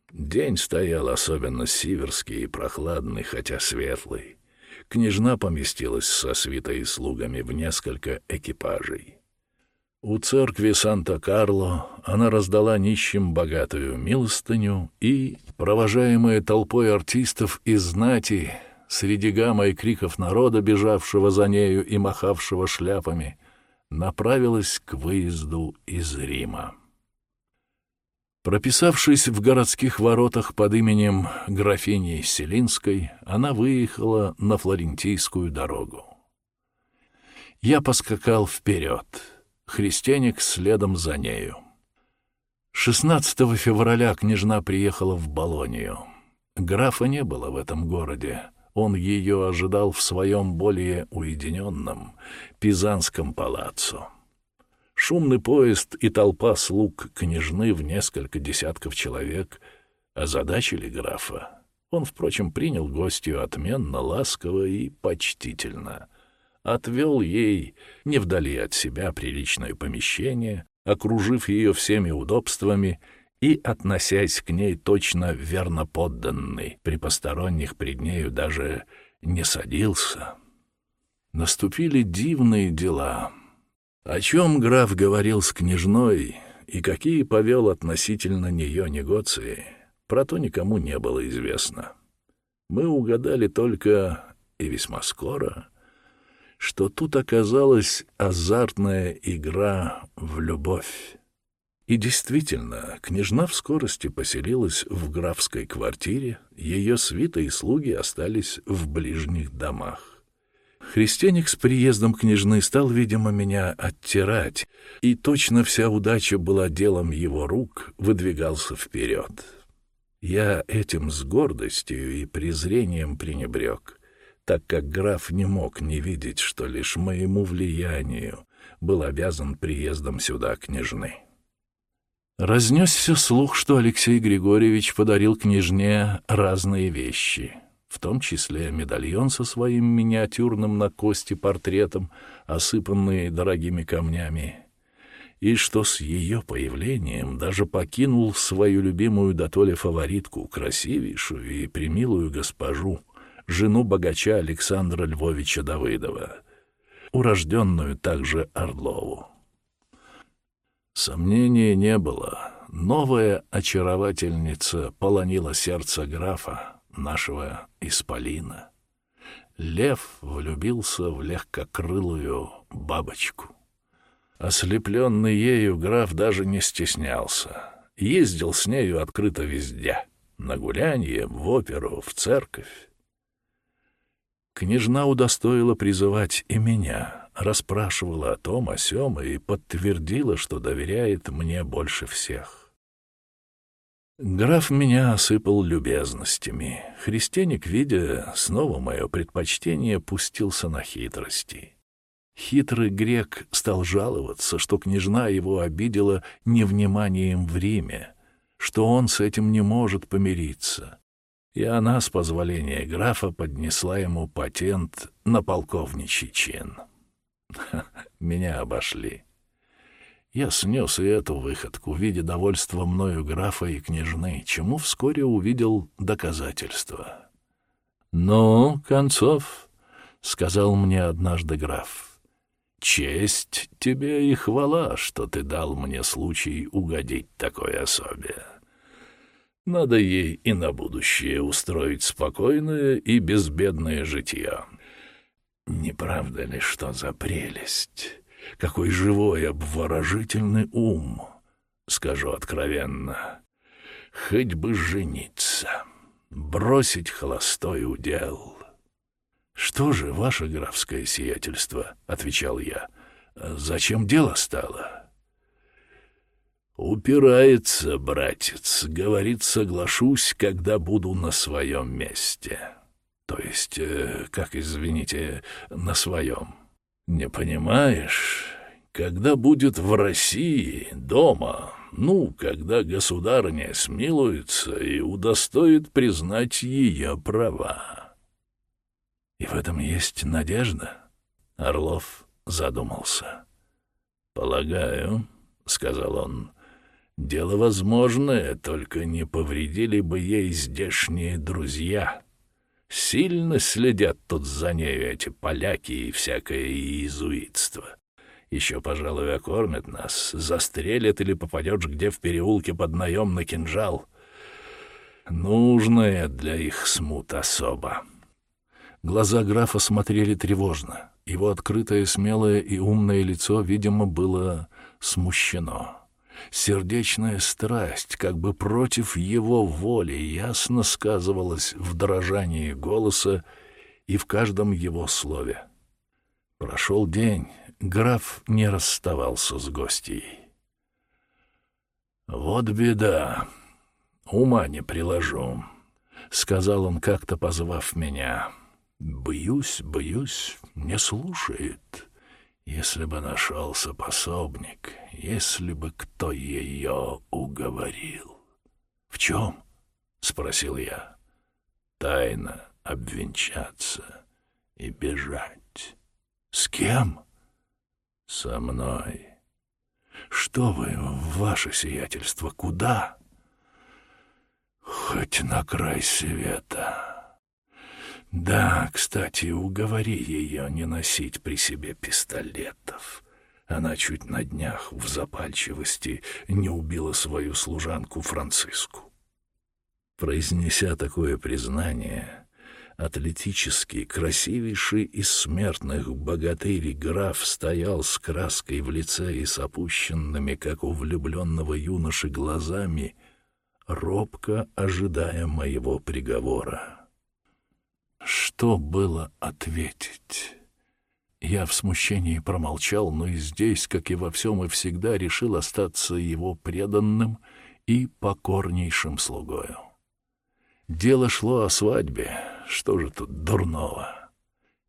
День стоял особенно сиверский и прохладный, хотя светлый. Княжна поместилась со свитой и слугами в несколько экипажей. У церкви Санта-Карло она раздала нищим богатую милостыню и, провожаемая толпой артистов из знати, среди гамма и криков народа, бежавшего за нею и махавшего шляпами, направилась к выезду из Рима. Прописавшись в городских воротах под именем графини Селинской, она выехала на Флорентийскую дорогу. Я поскакал вперед, христианик следом за нею. 16 февраля княжна приехала в Болонию. Графа не было в этом городе. Он ее ожидал в своем более уединенном Пизанском палаццо. Шумный поезд и толпа слуг княжны в несколько десятков человек озадачили графа. Он, впрочем, принял гостью отменно, ласково и почтительно. Отвел ей, не вдали от себя, приличное помещение, окружив ее всеми удобствами и относясь к ней точно верно подданный, при посторонних пред нею даже не садился. Наступили дивные дела — о чем граф говорил с княжной и какие повел относительно нее негоции, про то никому не было известно. Мы угадали только, и весьма скоро, что тут оказалась азартная игра в любовь. И действительно, княжна в скорости поселилась в графской квартире, ее свита и слуги остались в ближних домах. Христианик с приездом княжны стал, видимо, меня оттирать, и точно вся удача была делом его рук, выдвигался вперед. Я этим с гордостью и презрением пренебрег, так как граф не мог не видеть, что лишь моему влиянию был обязан приездом сюда княжны. Разнесся слух, что Алексей Григорьевич подарил княжне разные вещи — в том числе медальон со своим миниатюрным на кости портретом, осыпанный дорогими камнями, и что с ее появлением даже покинул свою любимую дотоле фаворитку, красивейшую и примилую госпожу, жену богача Александра Львовича Давыдова, урожденную также Орлову. Сомнения не было. Новая очаровательница полонила сердце графа, нашего исполина. Лев влюбился в легкокрылую бабочку. Ослепленный ею граф даже не стеснялся. Ездил с нею открыто везде — на гулянье, в оперу, в церковь. Княжна удостоила призывать и меня, расспрашивала о том, о сём и подтвердила, что доверяет мне больше всех. Граф меня осыпал любезностями. Христианик, видя снова мое предпочтение, пустился на хитрости. Хитрый грек стал жаловаться, что княжна его обидела невниманием в Риме, что он с этим не может помириться. И она, с позволения графа, поднесла ему патент на полковничий чин. Меня обошли. Я снес и эту выходку в виде довольства мною графа и княжны, чему вскоре увидел доказательства. «Ну, Концов», — сказал мне однажды граф, — «честь тебе и хвала, что ты дал мне случай угодить такой особе. Надо ей и на будущее устроить спокойное и безбедное житье. Не правда ли, что за прелесть?» Какой живой, обворожительный ум, скажу откровенно. Хоть бы жениться, бросить холостой удел. «Что же, ваше графское сиятельство?» — отвечал я. «Зачем дело стало?» «Упирается, братец, говорит, соглашусь, когда буду на своем месте. То есть, э, как, извините, на своем». Не понимаешь, когда будет в России, дома, ну, когда государыня смилуется и удостоит признать ее права. И в этом есть надежда? Орлов задумался. «Полагаю», — сказал он, — «дело возможное, только не повредили бы ей здешние друзья. Сильно следят тут за нею эти поляки и всякое иезуитство. Еще, пожалуй, окормят нас, застрелят или попадешь где в переулке под наем на кинжал. Нужная для их смут особо. Глаза графа смотрели тревожно. Его открытое, смелое и умное лицо, видимо, было смущено. Сердечная страсть, как бы против его воли, ясно сказывалась в дрожании голоса и в каждом его слове. Прошел день, граф не расставался с гостьей. «Вот беда, ума не приложу», — сказал он, как-то позвав меня. «Боюсь, боюсь, не слушает». Если бы нашелся пособник, если бы кто ее уговорил. — В чем? — спросил я. — Тайно обвенчаться и бежать. — С кем? — Со мной. — Что вы, ваше сиятельство, куда? — Хоть на край света. Да, кстати, уговори ее не носить при себе пистолетов. Она чуть на днях в запальчивости не убила свою служанку Франциску. Произнеся такое признание, атлетический, красивейший из смертных богатырей граф стоял с краской в лице и с опущенными, как у влюбленного юноши, глазами, робко ожидая моего приговора. Что было ответить? Я в смущении промолчал, но и здесь, как и во всем и всегда, решил остаться его преданным и покорнейшим слугою. Дело шло о свадьбе, что же тут дурного?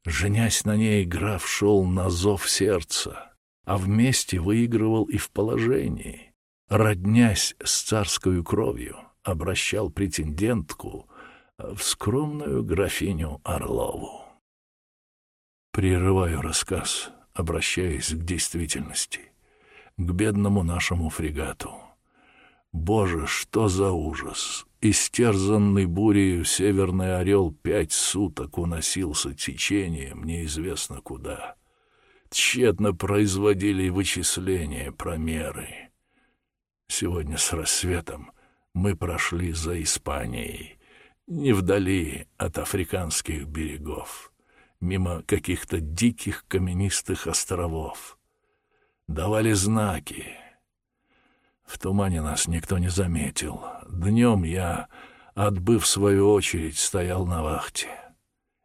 Женясь на ней, граф шел на зов сердца, а вместе выигрывал и в положении. Роднясь с царскою кровью, обращал претендентку — в скромную графиню Орлову. Прерываю рассказ, обращаясь к действительности, к бедному нашему фрегату. Боже, что за ужас! Истерзанный бурею Северный Орел пять суток уносился течением неизвестно куда. Тщетно производили вычисления, промеры. Сегодня с рассветом мы прошли за Испанией — не вдали от африканских берегов, мимо каких-то диких каменистых островов. Давали знаки. В тумане нас никто не заметил. Днем я, отбыв свою очередь, стоял на вахте.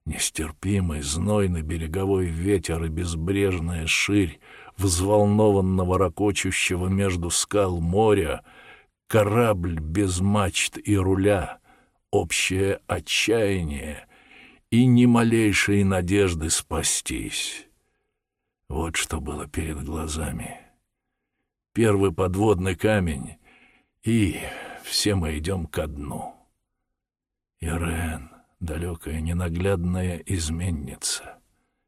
Нестерпимый, знойный береговой ветер и безбрежная ширь взволнованного ракочущего между скал моря, корабль без мачт и руля — общее отчаяние и ни малейшей надежды спастись. Вот что было перед глазами. Первый подводный камень, и все мы идем ко дну. Ирен, далекая ненаглядная изменница,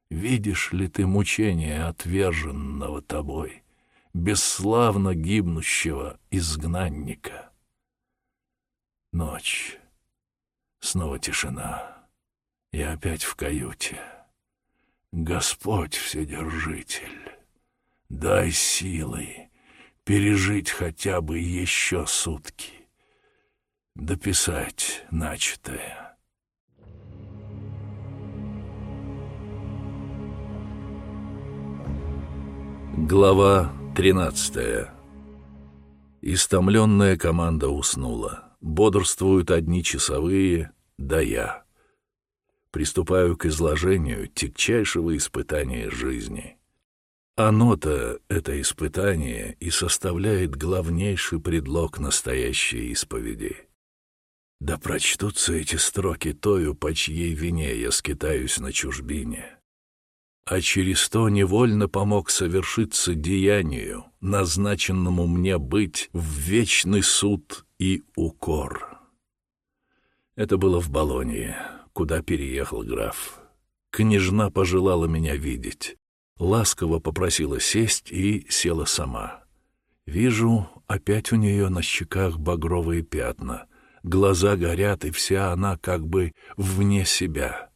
видишь ли ты мучение отверженного тобой, бесславно гибнущего изгнанника? Ночь. Снова тишина. Я опять в каюте. Господь Вседержитель, дай силы пережить хотя бы еще сутки, дописать начатое. Глава тринадцатая. Истомленная команда уснула бодрствуют одни часовые, да я. Приступаю к изложению тягчайшего испытания жизни. Оно-то, это испытание, и составляет главнейший предлог настоящей исповеди. Да прочтутся эти строки тою, по чьей вине я скитаюсь на чужбине а через то невольно помог совершиться деянию, назначенному мне быть в вечный суд и укор. Это было в Болонии, куда переехал граф. Княжна пожелала меня видеть. Ласково попросила сесть и села сама. Вижу, опять у нее на щеках багровые пятна, Глаза горят, и вся она как бы вне себя.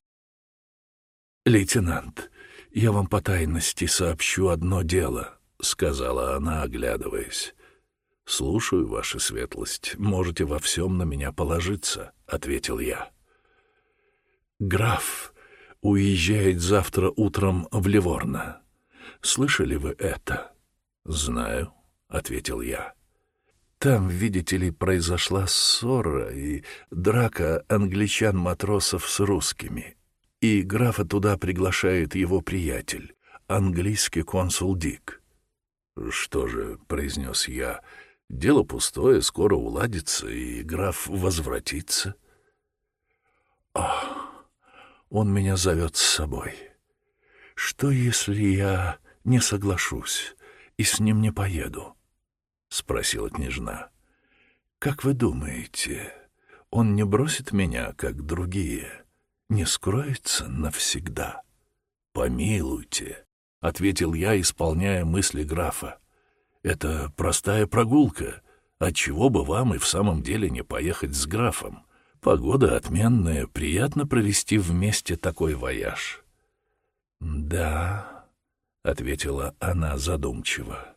«Лейтенант, я вам по тайности сообщу одно дело», — сказала она, оглядываясь. «Слушаю, ваша светлость. Можете во всем на меня положиться», — ответил я. «Граф уезжает завтра утром в Ливорно. Слышали вы это?» «Знаю», — ответил я. «Там, видите ли, произошла ссора и драка англичан-матросов с русскими, и графа туда приглашает его приятель, английский консул Дик». «Что же», — произнес я, — «дело пустое, скоро уладится, и граф возвратится». «Ах, он меня зовет с собой. Что, если я не соглашусь и с ним не поеду?» — спросила княжна. «Как вы думаете, он не бросит меня, как другие, не скроется навсегда?» «Помилуйте», — ответил я, исполняя мысли графа. «Это простая прогулка. Отчего бы вам и в самом деле не поехать с графом? Погода отменная, приятно провести вместе такой вояж». «Да», — ответила она задумчиво.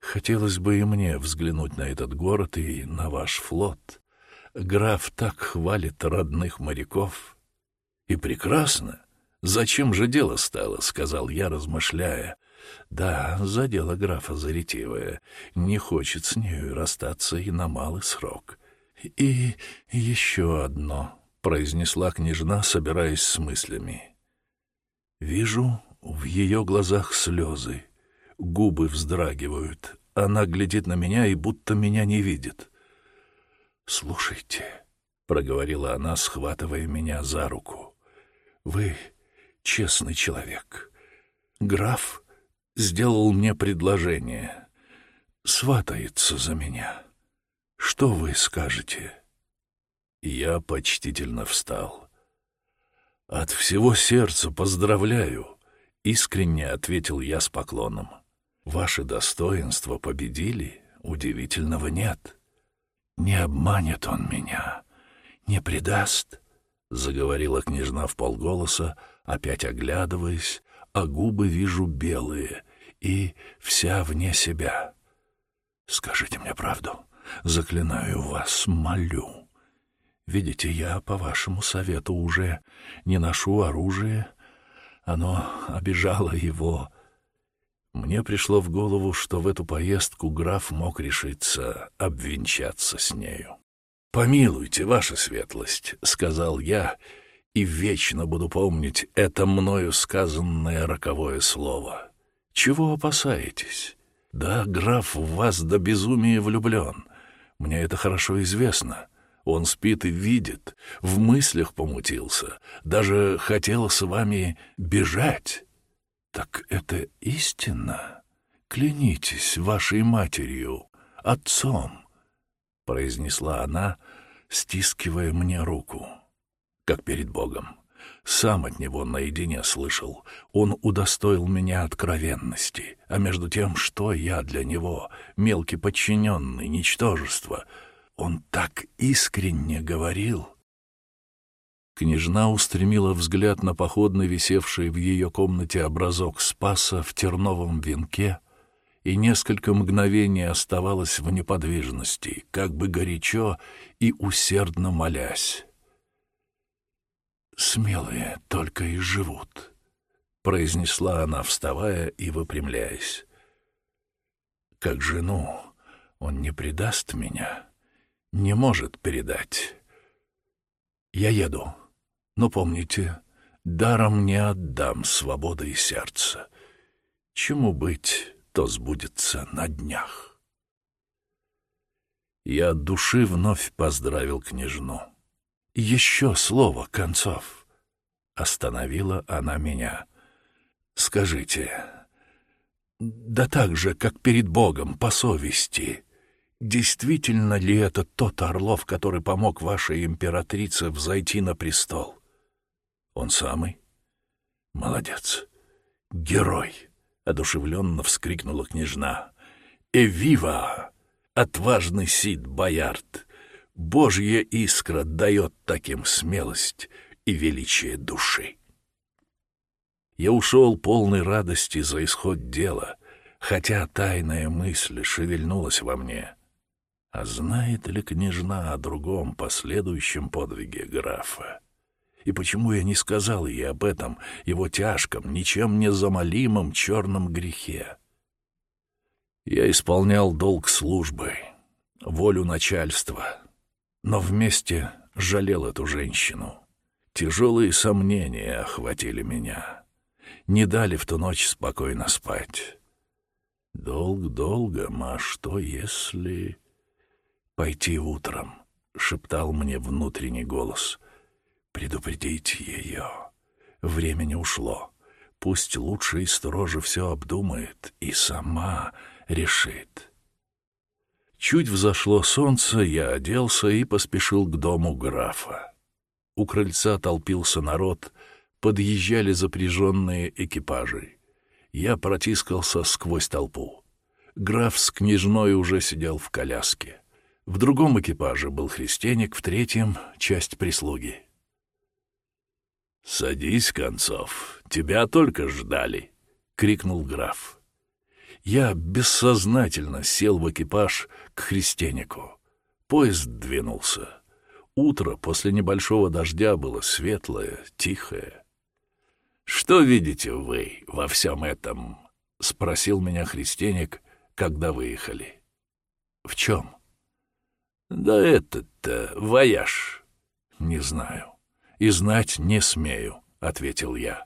Хотелось бы и мне взглянуть на этот город и на ваш флот. Граф так хвалит родных моряков. И прекрасно. Зачем же дело стало, — сказал я, размышляя. Да, за дело графа заретивое. Не хочет с нею расстаться и на малый срок. И еще одно, — произнесла княжна, собираясь с мыслями. Вижу в ее глазах слезы губы вздрагивают. Она глядит на меня и будто меня не видит. «Слушайте», — проговорила она, схватывая меня за руку, — «вы честный человек. Граф сделал мне предложение. Сватается за меня. Что вы скажете?» Я почтительно встал. «От всего сердца поздравляю», — искренне ответил я с поклоном. Ваши достоинства победили, удивительного нет. Не обманет он меня, не предаст, — заговорила княжна в полголоса, опять оглядываясь, а губы вижу белые и вся вне себя. Скажите мне правду, заклинаю вас, молю. Видите, я, по вашему совету, уже не ношу оружие. Оно обижало его, мне пришло в голову, что в эту поездку граф мог решиться обвенчаться с нею. «Помилуйте, ваша светлость», — сказал я, — «и вечно буду помнить это мною сказанное роковое слово. Чего опасаетесь? Да, граф в вас до безумия влюблен. Мне это хорошо известно». Он спит и видит, в мыслях помутился, даже хотел с вами бежать. «Так это истина? Клянитесь вашей матерью, отцом!» — произнесла она, стискивая мне руку, как перед Богом. Сам от него наедине слышал. Он удостоил меня откровенности. А между тем, что я для него, мелкий подчиненный, ничтожество, он так искренне говорил, Княжна устремила взгляд на походный висевший в ее комнате образок Спаса в терновом венке и несколько мгновений оставалась в неподвижности, как бы горячо и усердно молясь. «Смелые только и живут», — произнесла она, вставая и выпрямляясь. «Как жену он не предаст меня, не может передать. Я еду». Но помните, даром не отдам свободы и сердца. Чему быть, то сбудется на днях. Я от души вновь поздравил княжну. Еще слово, Концов. Остановила она меня. Скажите, да так же, как перед Богом, по совести, действительно ли это тот Орлов, который помог вашей императрице взойти на престол? Он самый? Молодец. Герой! Одушевленно вскрикнула княжна. Эвива! Отважный Сид Боярд! Божья искра дает таким смелость и величие души. Я ушел полной радости за исход дела, хотя тайная мысль шевельнулась во мне. А знает ли княжна о другом последующем подвиге графа? И почему я не сказал ей об этом, его тяжком, ничем не замолимом черном грехе? Я исполнял долг службы, волю начальства, но вместе жалел эту женщину. Тяжелые сомнения охватили меня, не дали в ту ночь спокойно спать. Долг долгом, а что если... «Пойти утром», — шептал мне внутренний голос. «Предупредите ее. Времени ушло. Пусть лучше и строже все обдумает и сама решит». Чуть взошло солнце, я оделся и поспешил к дому графа. У крыльца толпился народ, подъезжали запряженные экипажи. Я протискался сквозь толпу. Граф с княжной уже сидел в коляске. В другом экипаже был христианик, в третьем — часть прислуги. «Садись, Концов, тебя только ждали!» — крикнул граф. Я бессознательно сел в экипаж к христианику. Поезд двинулся. Утро после небольшого дождя было светлое, тихое. «Что видите вы во всем этом?» — спросил меня христианик, когда выехали. «В чем?» «Да этот-то вояж». «Не знаю. И знать не смею», — ответил я.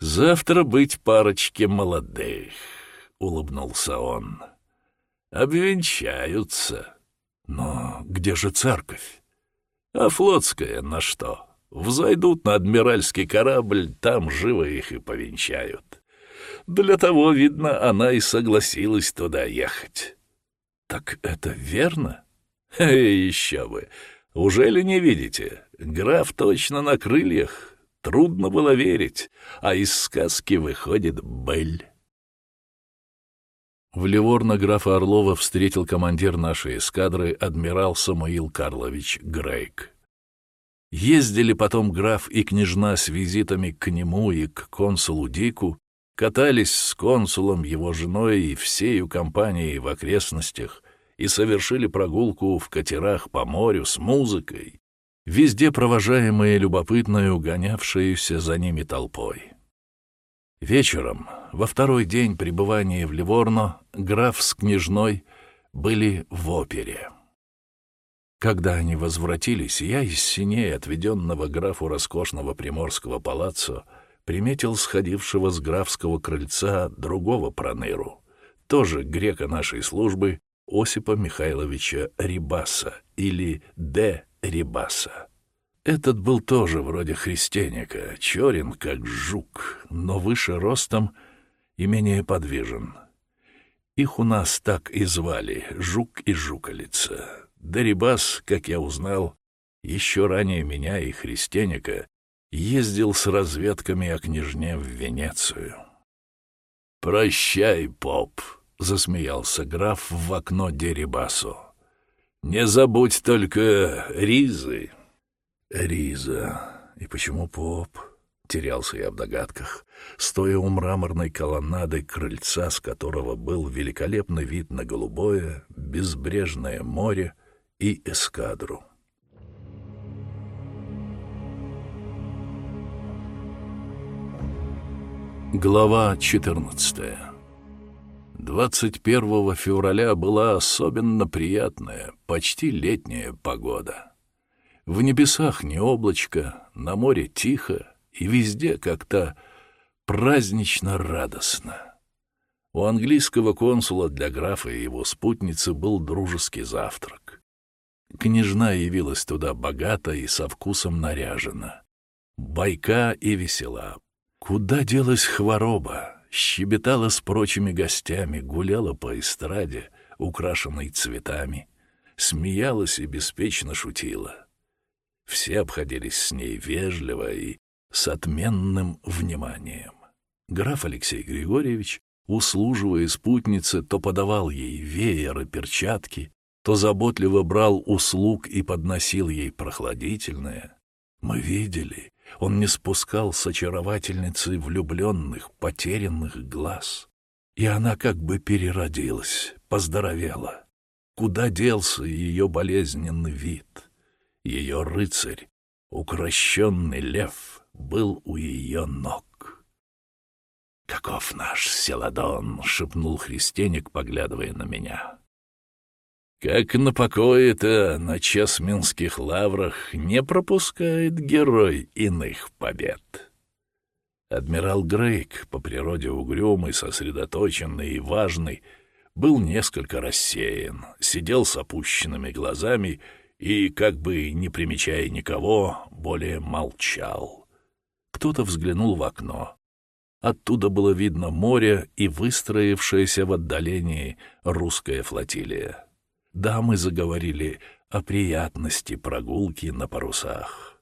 «Завтра быть парочке молодых», — улыбнулся он. «Обвенчаются. Но где же церковь? А флотская на что? Взойдут на адмиральский корабль, там живо их и повенчают. Для того, видно, она и согласилась туда ехать». «Так это верно?» Еще бы! Уже ли не видите? Граф точно на крыльях. Трудно было верить, а из сказки выходит Бель. В Ливорно графа Орлова встретил командир нашей эскадры адмирал Самуил Карлович Грейк. Ездили потом граф и княжна с визитами к нему и к консулу Дику, катались с консулом, его женой и всею компанией в окрестностях, и совершили прогулку в катерах по морю с музыкой, везде провожаемые любопытной угонявшейся за ними толпой. Вечером, во второй день пребывания в Ливорно, граф с княжной были в опере. Когда они возвратились, я из синей, отведенного графу роскошного приморского палаццо, приметил сходившего с графского крыльца другого проныру, тоже грека нашей службы, Осипа Михайловича Рибаса или Д. Рибаса. Этот был тоже вроде христианика, черен, как жук, но выше ростом и менее подвижен. Их у нас так и звали — жук и жуколица. Дерибас, как я узнал, еще ранее меня и христианика, ездил с разведками о княжне в Венецию. «Прощай, поп!» — засмеялся граф в окно Дерибасу. «Не забудь только ризы». «Риза. И почему поп?» — терялся я в догадках, стоя у мраморной колоннады крыльца, с которого был великолепный вид на голубое, безбрежное море и эскадру. Глава четырнадцатая 21 февраля была особенно приятная, почти летняя погода. В небесах не облачко, на море тихо, и везде как-то празднично радостно. У английского консула для графа и его спутницы был дружеский завтрак. Княжна явилась туда богата и со вкусом наряжена. Байка и весела. Куда делась хвороба? Щебетала с прочими гостями, гуляла по эстраде, украшенной цветами, смеялась и беспечно шутила. Все обходились с ней вежливо и с отменным вниманием. Граф Алексей Григорьевич, услуживая спутнице, то подавал ей веер и перчатки, то заботливо брал услуг и подносил ей прохладительное. Мы видели, он не спускал с очаровательницы влюбленных, потерянных глаз. И она как бы переродилась, поздоровела. Куда делся ее болезненный вид? Ее рыцарь, укращенный лев, был у ее ног. «Каков наш Селадон!» — шепнул христианик, поглядывая на меня. Как на покое-то на Чесминских лаврах не пропускает герой иных побед. Адмирал Грейк, по природе угрюмый, сосредоточенный и важный, был несколько рассеян, сидел с опущенными глазами и, как бы не примечая никого, более молчал. Кто-то взглянул в окно. Оттуда было видно море и выстроившаяся в отдалении русская флотилия дамы заговорили о приятности прогулки на парусах.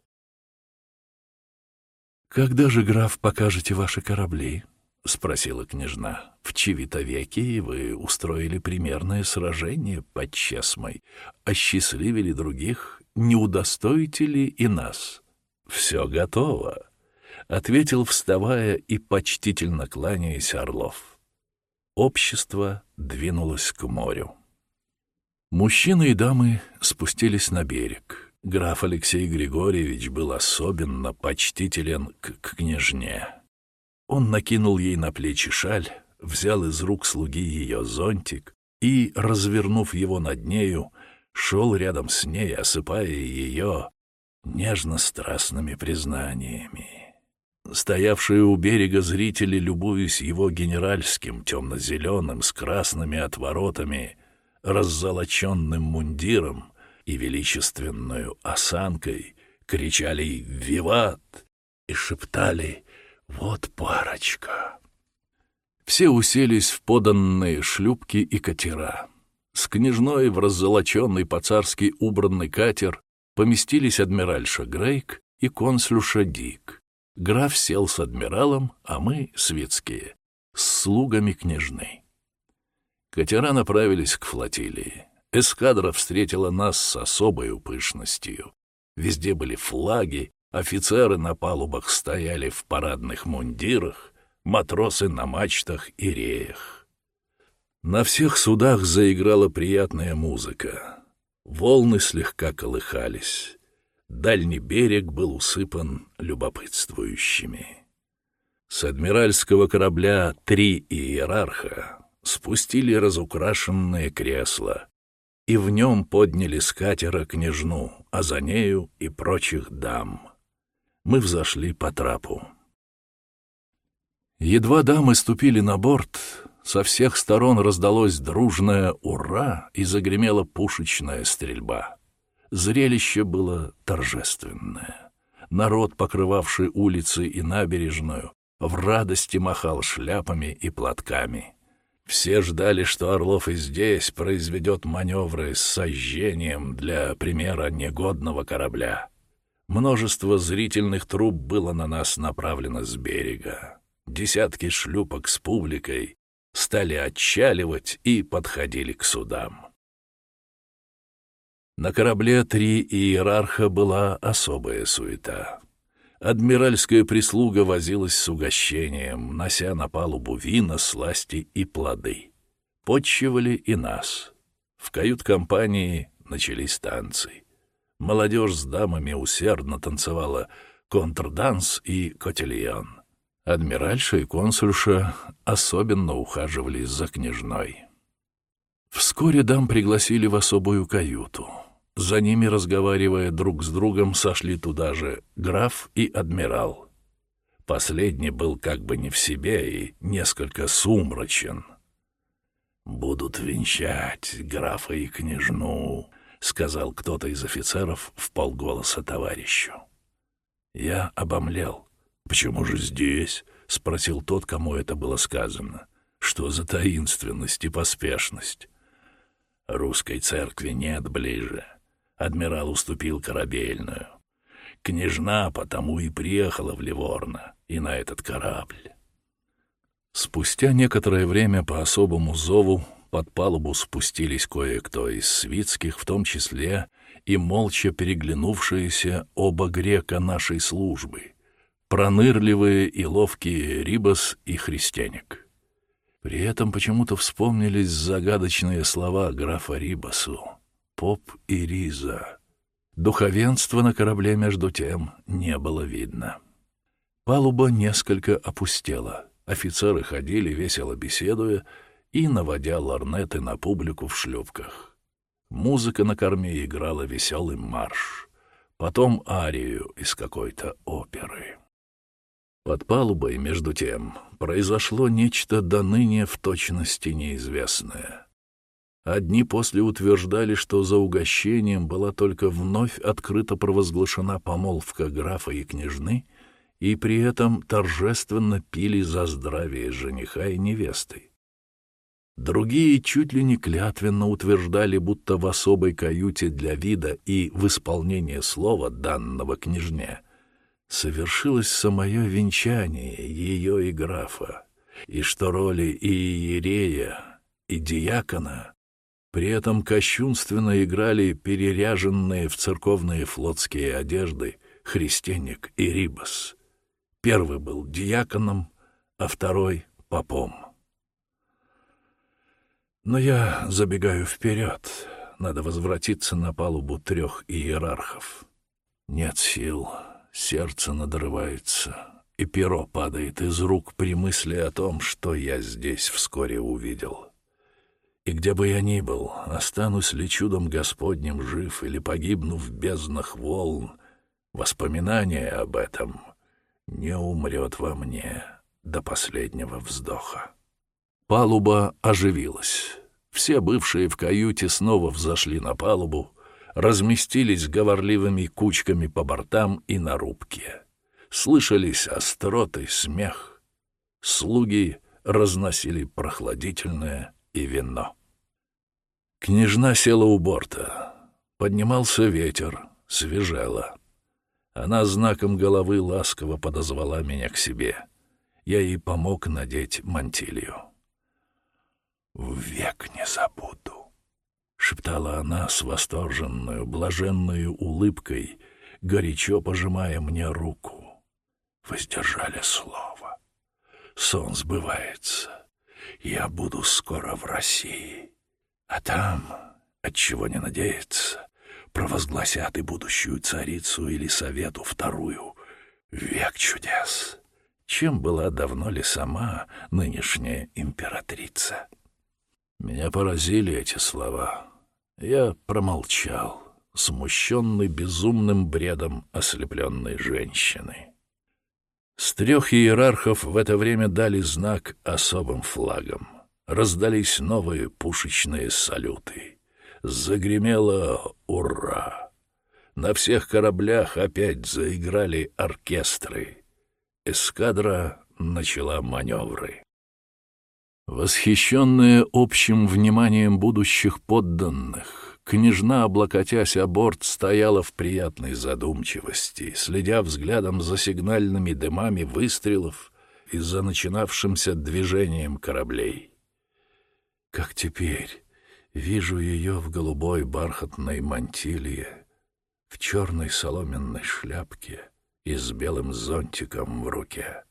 «Когда же, граф, покажете ваши корабли?» — спросила княжна. «В Чевитовеке вы устроили примерное сражение под Чесмой, осчастливили других, не удостоите ли и нас?» «Все готово», — ответил, вставая и почтительно кланяясь Орлов. Общество двинулось к морю. Мужчины и дамы спустились на берег. Граф Алексей Григорьевич был особенно почтителен к, к княжне. Он накинул ей на плечи шаль, взял из рук слуги ее зонтик и, развернув его над нею, шел рядом с ней, осыпая ее нежно-страстными признаниями. Стоявшие у берега зрители, любуясь его генеральским темно-зеленым с красными отворотами, раззолоченным мундиром и величественную осанкой, кричали «Виват!» и шептали «Вот парочка!». Все уселись в поданные шлюпки и катера. С княжной в раззолоченный по-царски убранный катер поместились адмиральша Грейк и консулша Дик. Граф сел с адмиралом, а мы, светские, с слугами княжны. Катера направились к флотилии. Эскадра встретила нас с особой пышностью. Везде были флаги, офицеры на палубах стояли в парадных мундирах, матросы на мачтах и реях. На всех судах заиграла приятная музыка. Волны слегка колыхались. Дальний берег был усыпан любопытствующими. С адмиральского корабля «Три иерарха» спустили разукрашенное кресло, и в нем подняли с катера княжну, а за нею и прочих дам. Мы взошли по трапу. Едва дамы ступили на борт, со всех сторон раздалось дружное «Ура!» и загремела пушечная стрельба. Зрелище было торжественное. Народ, покрывавший улицы и набережную, в радости махал шляпами и платками. Все ждали, что Орлов и здесь произведет маневры с сожжением для примера негодного корабля. Множество зрительных труб было на нас направлено с берега. Десятки шлюпок с публикой стали отчаливать и подходили к судам. На корабле три иерарха была особая суета. Адмиральская прислуга возилась с угощением, нося на палубу вина, сласти и плоды. Подчивали и нас. В кают-компании начались танцы. Молодежь с дамами усердно танцевала контрданс и котельон. Адмиральша и консульша особенно ухаживали за княжной. Вскоре дам пригласили в особую каюту. За ними, разговаривая друг с другом, сошли туда же граф и адмирал. Последний был как бы не в себе и несколько сумрачен. «Будут венчать графа и княжну», — сказал кто-то из офицеров в полголоса товарищу. Я обомлел. «Почему же здесь?» — спросил тот, кому это было сказано. «Что за таинственность и поспешность?» «Русской церкви нет ближе адмирал уступил корабельную. Княжна потому и приехала в Ливорно и на этот корабль. Спустя некоторое время по особому зову под палубу спустились кое-кто из свитских, в том числе и молча переглянувшиеся оба грека нашей службы, пронырливые и ловкие Рибас и Христианик. При этом почему-то вспомнились загадочные слова графа Рибасу «Поп и Риза». Духовенства на корабле, между тем, не было видно. Палуба несколько опустела. Офицеры ходили, весело беседуя, и наводя лорнеты на публику в шлюпках. Музыка на корме играла веселый марш, потом арию из какой-то оперы. Под палубой, между тем, произошло нечто до ныне в точности неизвестное. Одни после утверждали, что за угощением была только вновь открыто провозглашена помолвка графа и княжны, и при этом торжественно пили за здравие жениха и невесты. Другие чуть ли не клятвенно утверждали, будто в особой каюте для вида и в исполнение слова данного княжне — совершилось самое венчание ее и графа, и что роли и иерея, и диакона при этом кощунственно играли переряженные в церковные флотские одежды христианик и рибас. Первый был диаконом, а второй — попом. Но я забегаю вперед. Надо возвратиться на палубу трех иерархов. Нет сил сердце надрывается, и перо падает из рук при мысли о том, что я здесь вскоре увидел. И где бы я ни был, останусь ли чудом Господним жив или погибну в безднах волн, воспоминание об этом не умрет во мне до последнего вздоха. Палуба оживилась. Все бывшие в каюте снова взошли на палубу, разместились говорливыми кучками по бортам и на рубке. Слышались остроты, смех. Слуги разносили прохладительное и вино. Княжна села у борта. Поднимался ветер, свежело. Она знаком головы ласково подозвала меня к себе. Я ей помог надеть мантилью. «Век не забуду», — шептала она с восторженную, блаженную улыбкой, горячо пожимая мне руку. Воздержали слово. Сон сбывается. Я буду скоро в России. А там, отчего не надеяться, провозгласят и будущую царицу или совету вторую. Век чудес. Чем была давно ли сама нынешняя императрица? Меня поразили эти слова. Я промолчал, смущенный безумным бредом ослепленной женщины. С трех иерархов в это время дали знак особым флагом. Раздались новые пушечные салюты. Загремело «Ура!». На всех кораблях опять заиграли оркестры. Эскадра начала маневры. Восхищенная общим вниманием будущих подданных, княжна, облокотясь о борт, стояла в приятной задумчивости, следя взглядом за сигнальными дымами выстрелов и за начинавшимся движением кораблей. Как теперь вижу ее в голубой бархатной мантилье, в черной соломенной шляпке и с белым зонтиком в руке.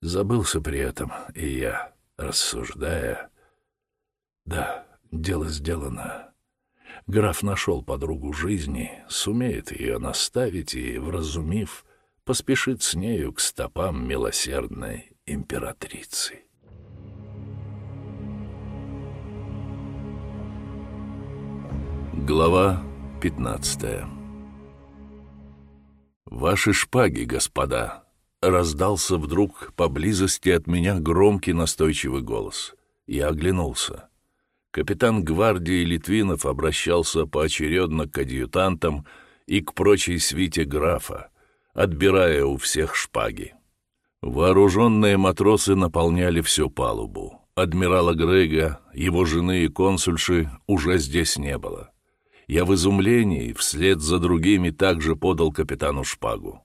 Забылся при этом и я, рассуждая. Да, дело сделано. Граф нашел подругу жизни, сумеет ее наставить и, вразумив, поспешит с нею к стопам милосердной императрицы. Глава пятнадцатая «Ваши шпаги, господа!» Раздался вдруг поблизости от меня громкий настойчивый голос. Я оглянулся. Капитан гвардии Литвинов обращался поочередно к адъютантам и к прочей свите графа, отбирая у всех шпаги. Вооруженные матросы наполняли всю палубу. Адмирала Грега, его жены и консульши уже здесь не было. Я в изумлении вслед за другими также подал капитану шпагу.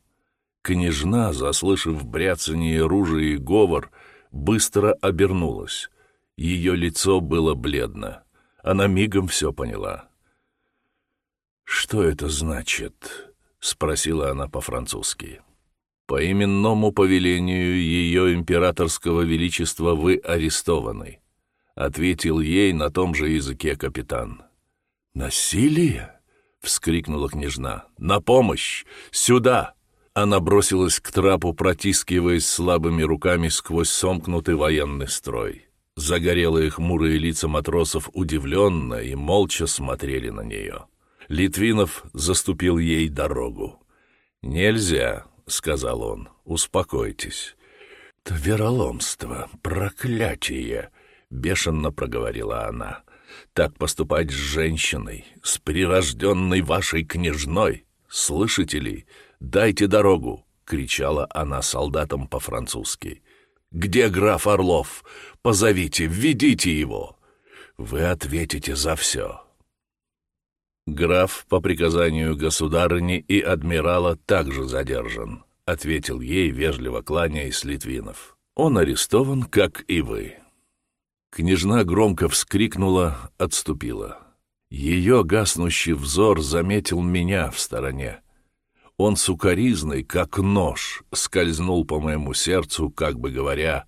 Княжна, заслышав бряцание ружья и говор, быстро обернулась, Ее лицо было бледно. Она мигом все поняла. «Что это значит?» — спросила она по-французски. «По именному повелению ее императорского величества вы арестованы», — ответил ей на том же языке капитан. «Насилие?» — вскрикнула княжна. «На помощь! Сюда!» Она бросилась к трапу, протискиваясь слабыми руками сквозь сомкнутый военный строй. Загорелые хмурые лица матросов удивленно и молча смотрели на нее. Литвинов заступил ей дорогу. «Нельзя», — сказал он, — «успокойтесь». «Это проклятие», — бешено проговорила она. «Так поступать с женщиной, с прирожденной вашей княжной, слышите ли? Дайте дорогу!» — кричала она солдатам по-французски. «Где граф Орлов? Позовите, введите его! Вы ответите за все!» «Граф, по приказанию государыни и адмирала, также задержан», — ответил ей, вежливо кланяясь Литвинов. «Он арестован, как и вы». Княжна громко вскрикнула, отступила. Ее гаснущий взор заметил меня в стороне. Он сукоризный, как нож, скользнул по моему сердцу, как бы говоря,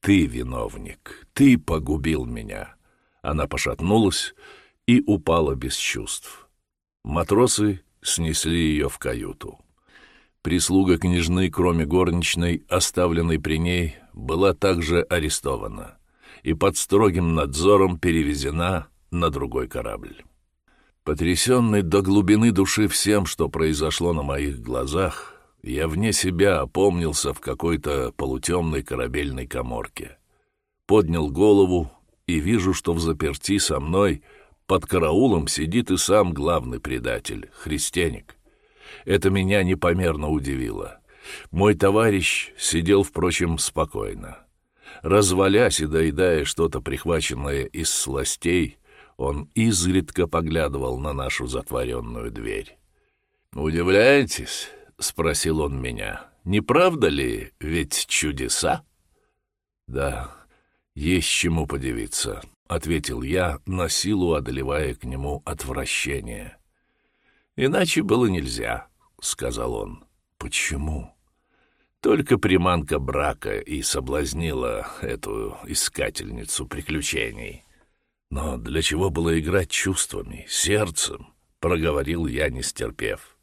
«Ты виновник, ты погубил меня». Она пошатнулась, и упала без чувств. Матросы снесли ее в каюту. Прислуга княжны, кроме горничной, оставленной при ней, была также арестована и под строгим надзором перевезена на другой корабль. Потрясенный до глубины души всем, что произошло на моих глазах, я вне себя опомнился в какой-то полутемной корабельной коморке. Поднял голову и вижу, что в заперти со мной — под караулом сидит и сам главный предатель, христианик. Это меня непомерно удивило. Мой товарищ сидел, впрочем, спокойно. Развалясь и доедая что-то прихваченное из сластей, он изредка поглядывал на нашу затворенную дверь. «Удивляетесь?» — спросил он меня. «Не правда ли ведь чудеса?» «Да, есть чему подивиться», — ответил я, на силу одолевая к нему отвращение. «Иначе было нельзя», — сказал он. «Почему?» Только приманка брака и соблазнила эту искательницу приключений. Но для чего было играть чувствами, сердцем, проговорил я, не стерпев.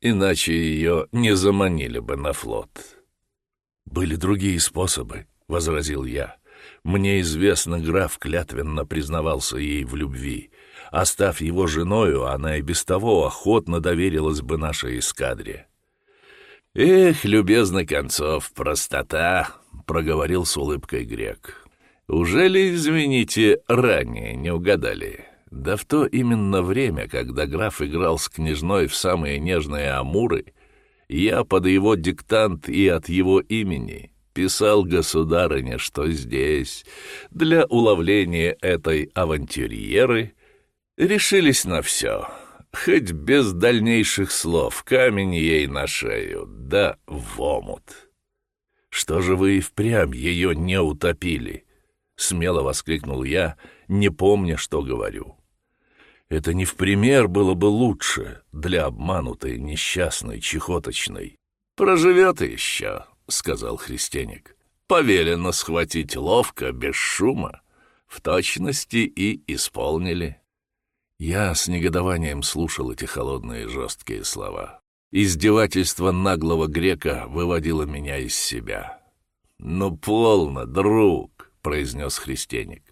Иначе ее не заманили бы на флот. Были другие способы, — возразил я. Мне известно, граф клятвенно признавался ей в любви. Остав его женою, она и без того охотно доверилась бы нашей эскадре. «Эх, любезный Концов, простота!» — проговорил с улыбкой грек. «Уже ли, извините, ранее не угадали?» Да в то именно время, когда граф играл с княжной в самые нежные амуры, я под его диктант и от его имени писал государыне, что здесь, для уловления этой авантюрьеры, решились на все, хоть без дальнейших слов, камень ей на шею, да в омут. «Что же вы и впрямь ее не утопили?» — смело воскликнул я, не помня, что говорю. «Это не в пример было бы лучше для обманутой, несчастной, чехоточной. Проживет еще, — сказал христианик. «Повелено схватить ловко, без шума. В точности и исполнили». Я с негодованием слушал эти холодные жесткие слова. Издевательство наглого грека выводило меня из себя. «Ну, полно, друг», — произнес христианик.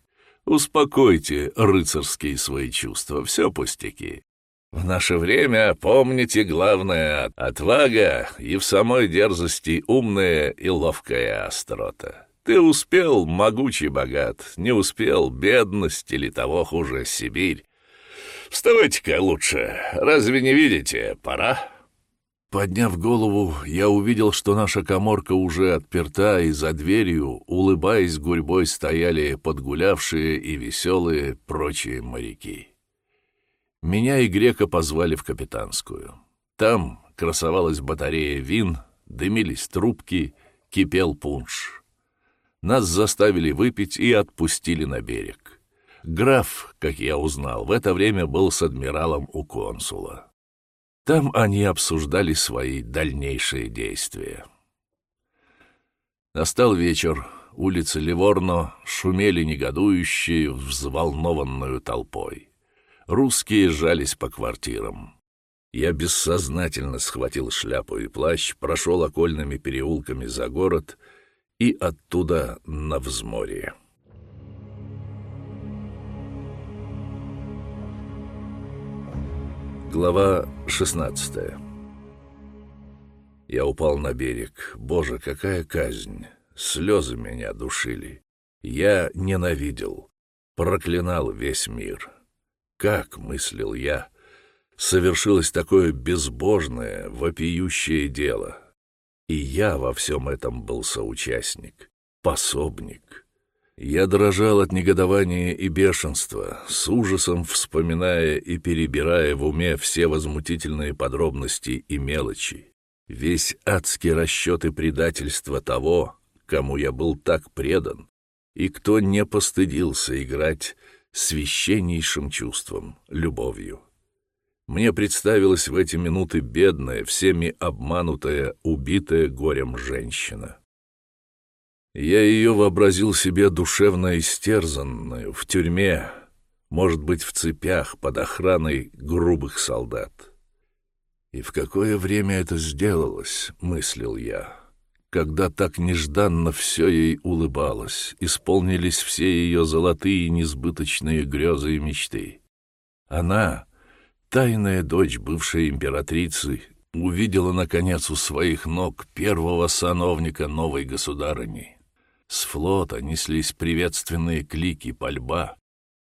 «Успокойте рыцарские свои чувства, все пустяки. В наше время, помните, главное — отвага и в самой дерзости умная и ловкая острота. Ты успел, могучий богат, не успел, бедность или того хуже, Сибирь. Вставайте-ка лучше, разве не видите, пора?» Подняв голову, я увидел, что наша коморка уже отперта, и за дверью, улыбаясь гурьбой, стояли подгулявшие и веселые прочие моряки. Меня и грека позвали в капитанскую. Там красовалась батарея вин, дымились трубки, кипел пунш. Нас заставили выпить и отпустили на берег. Граф, как я узнал, в это время был с адмиралом у консула. Там они обсуждали свои дальнейшие действия. Настал вечер, улицы Ливорно шумели негодующие, взволнованную толпой. Русские жались по квартирам. Я бессознательно схватил шляпу и плащ, прошел окольными переулками за город и оттуда на взморье. Глава 16 Я упал на берег. Боже, какая казнь! Слезы меня душили. Я ненавидел, проклинал весь мир. Как, мыслил я, совершилось такое безбожное, вопиющее дело. И я во всем этом был соучастник, пособник. Я дрожал от негодования и бешенства, с ужасом вспоминая и перебирая в уме все возмутительные подробности и мелочи. Весь адский расчет и предательство того, кому я был так предан, и кто не постыдился играть священнейшим чувством, любовью. Мне представилась в эти минуты бедная, всеми обманутая, убитая горем женщина. Я ее вообразил себе душевно истерзанную, в тюрьме, может быть, в цепях, под охраной грубых солдат. И в какое время это сделалось, мыслил я, когда так нежданно все ей улыбалось, исполнились все ее золотые несбыточные грезы и мечты. Она Тайная дочь бывшей императрицы увидела, наконец, у своих ног первого сановника новой государыни. С флота неслись приветственные клики, пальба.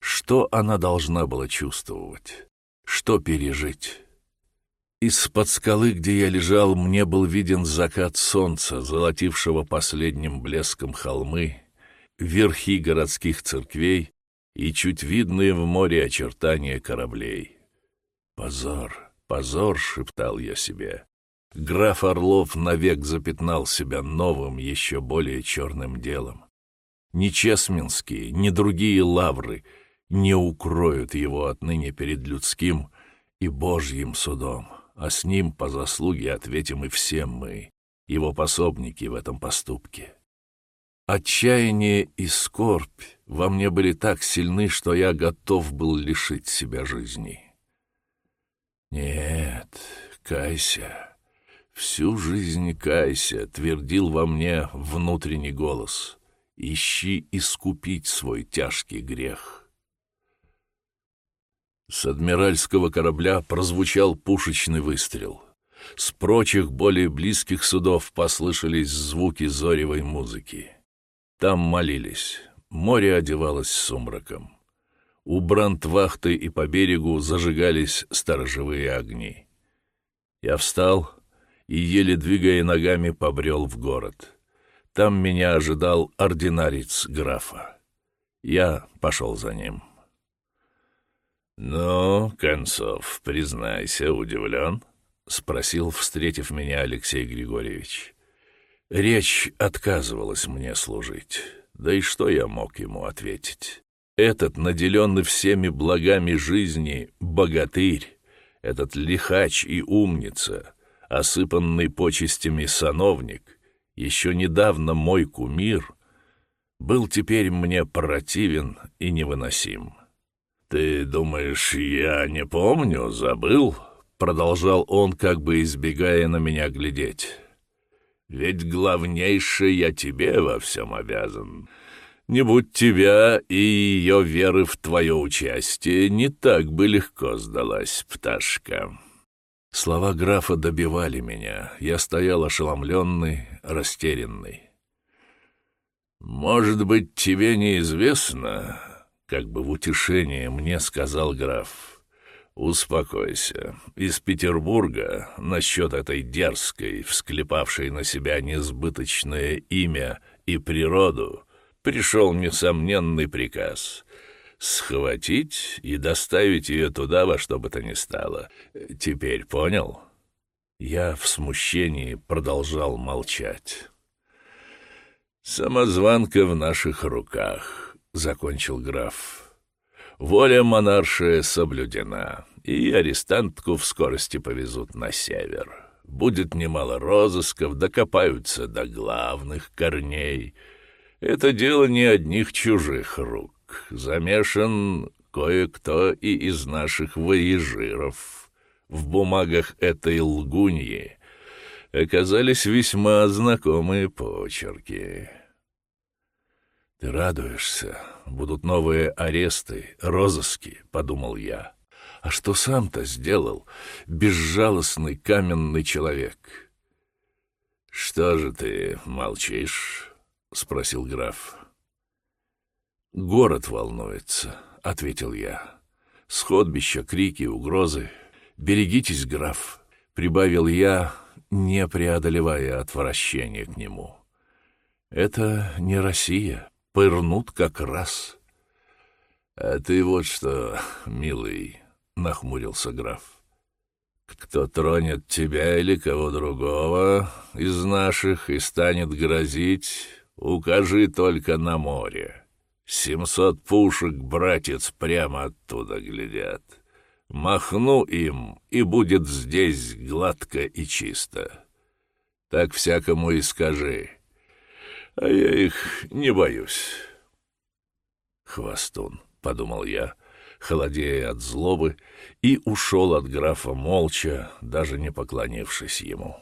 Что она должна была чувствовать? Что пережить? Из-под скалы, где я лежал, мне был виден закат солнца, золотившего последним блеском холмы, верхи городских церквей и чуть видные в море очертания кораблей. «Позор, позор!» — шептал я себе. Граф Орлов навек запятнал себя новым, еще более черным делом. Ни Чесминские, ни другие лавры не укроют его отныне перед людским и Божьим судом, а с ним по заслуге ответим и все мы, его пособники в этом поступке. Отчаяние и скорбь во мне были так сильны, что я готов был лишить себя жизни. «Нет, кайся, всю жизнь кайся», — твердил во мне внутренний голос. «Ищи искупить свой тяжкий грех». С адмиральского корабля прозвучал пушечный выстрел. С прочих более близких судов послышались звуки зоревой музыки. Там молились, море одевалось сумраком. У брандвахты и по берегу зажигались сторожевые огни. Я встал и, еле двигая ногами, побрел в город. Там меня ожидал ординарец графа. Я пошел за ним. «Ну, Концов, признайся, удивлен?» — спросил, встретив меня Алексей Григорьевич. Речь отказывалась мне служить. Да и что я мог ему ответить? Этот, наделенный всеми благами жизни, богатырь, этот лихач и умница, осыпанный почестями сановник, еще недавно мой кумир, был теперь мне противен и невыносим. «Ты думаешь, я не помню, забыл?» — продолжал он, как бы избегая на меня глядеть. «Ведь главнейшее я тебе во всем обязан. Не будь тебя и ее веры в твое участие, не так бы легко сдалась пташка. Слова графа добивали меня. Я стоял ошеломленный, растерянный. «Может быть, тебе неизвестно?» Как бы в утешение мне сказал граф. «Успокойся. Из Петербурга насчет этой дерзкой, всклепавшей на себя несбыточное имя и природу, пришел несомненный приказ — схватить и доставить ее туда во что бы то ни стало. Теперь понял? Я в смущении продолжал молчать. «Самозванка в наших руках», — закончил граф. «Воля монаршая соблюдена, и арестантку в скорости повезут на север. Будет немало розысков, докопаются до главных корней. Это дело не одних чужих рук. Замешан кое-кто и из наших воежиров. В бумагах этой лгуньи оказались весьма знакомые почерки. «Ты радуешься? Будут новые аресты, розыски», — подумал я. «А что сам-то сделал, безжалостный каменный человек?» «Что же ты молчишь?» — спросил граф. «Город волнуется», — ответил я. «Сходбища, крики, угрозы. Берегитесь, граф», — прибавил я, не преодолевая отвращения к нему. «Это не Россия. Пырнут как раз». «А ты вот что, милый», — нахмурился граф. «Кто тронет тебя или кого другого из наших и станет грозить, укажи только на море». Семьсот пушек, братец, прямо оттуда глядят. Махну им, и будет здесь гладко и чисто. Так всякому и скажи. А я их не боюсь. Хвостун, — подумал я, холодея от злобы, и ушел от графа молча, даже не поклонившись ему.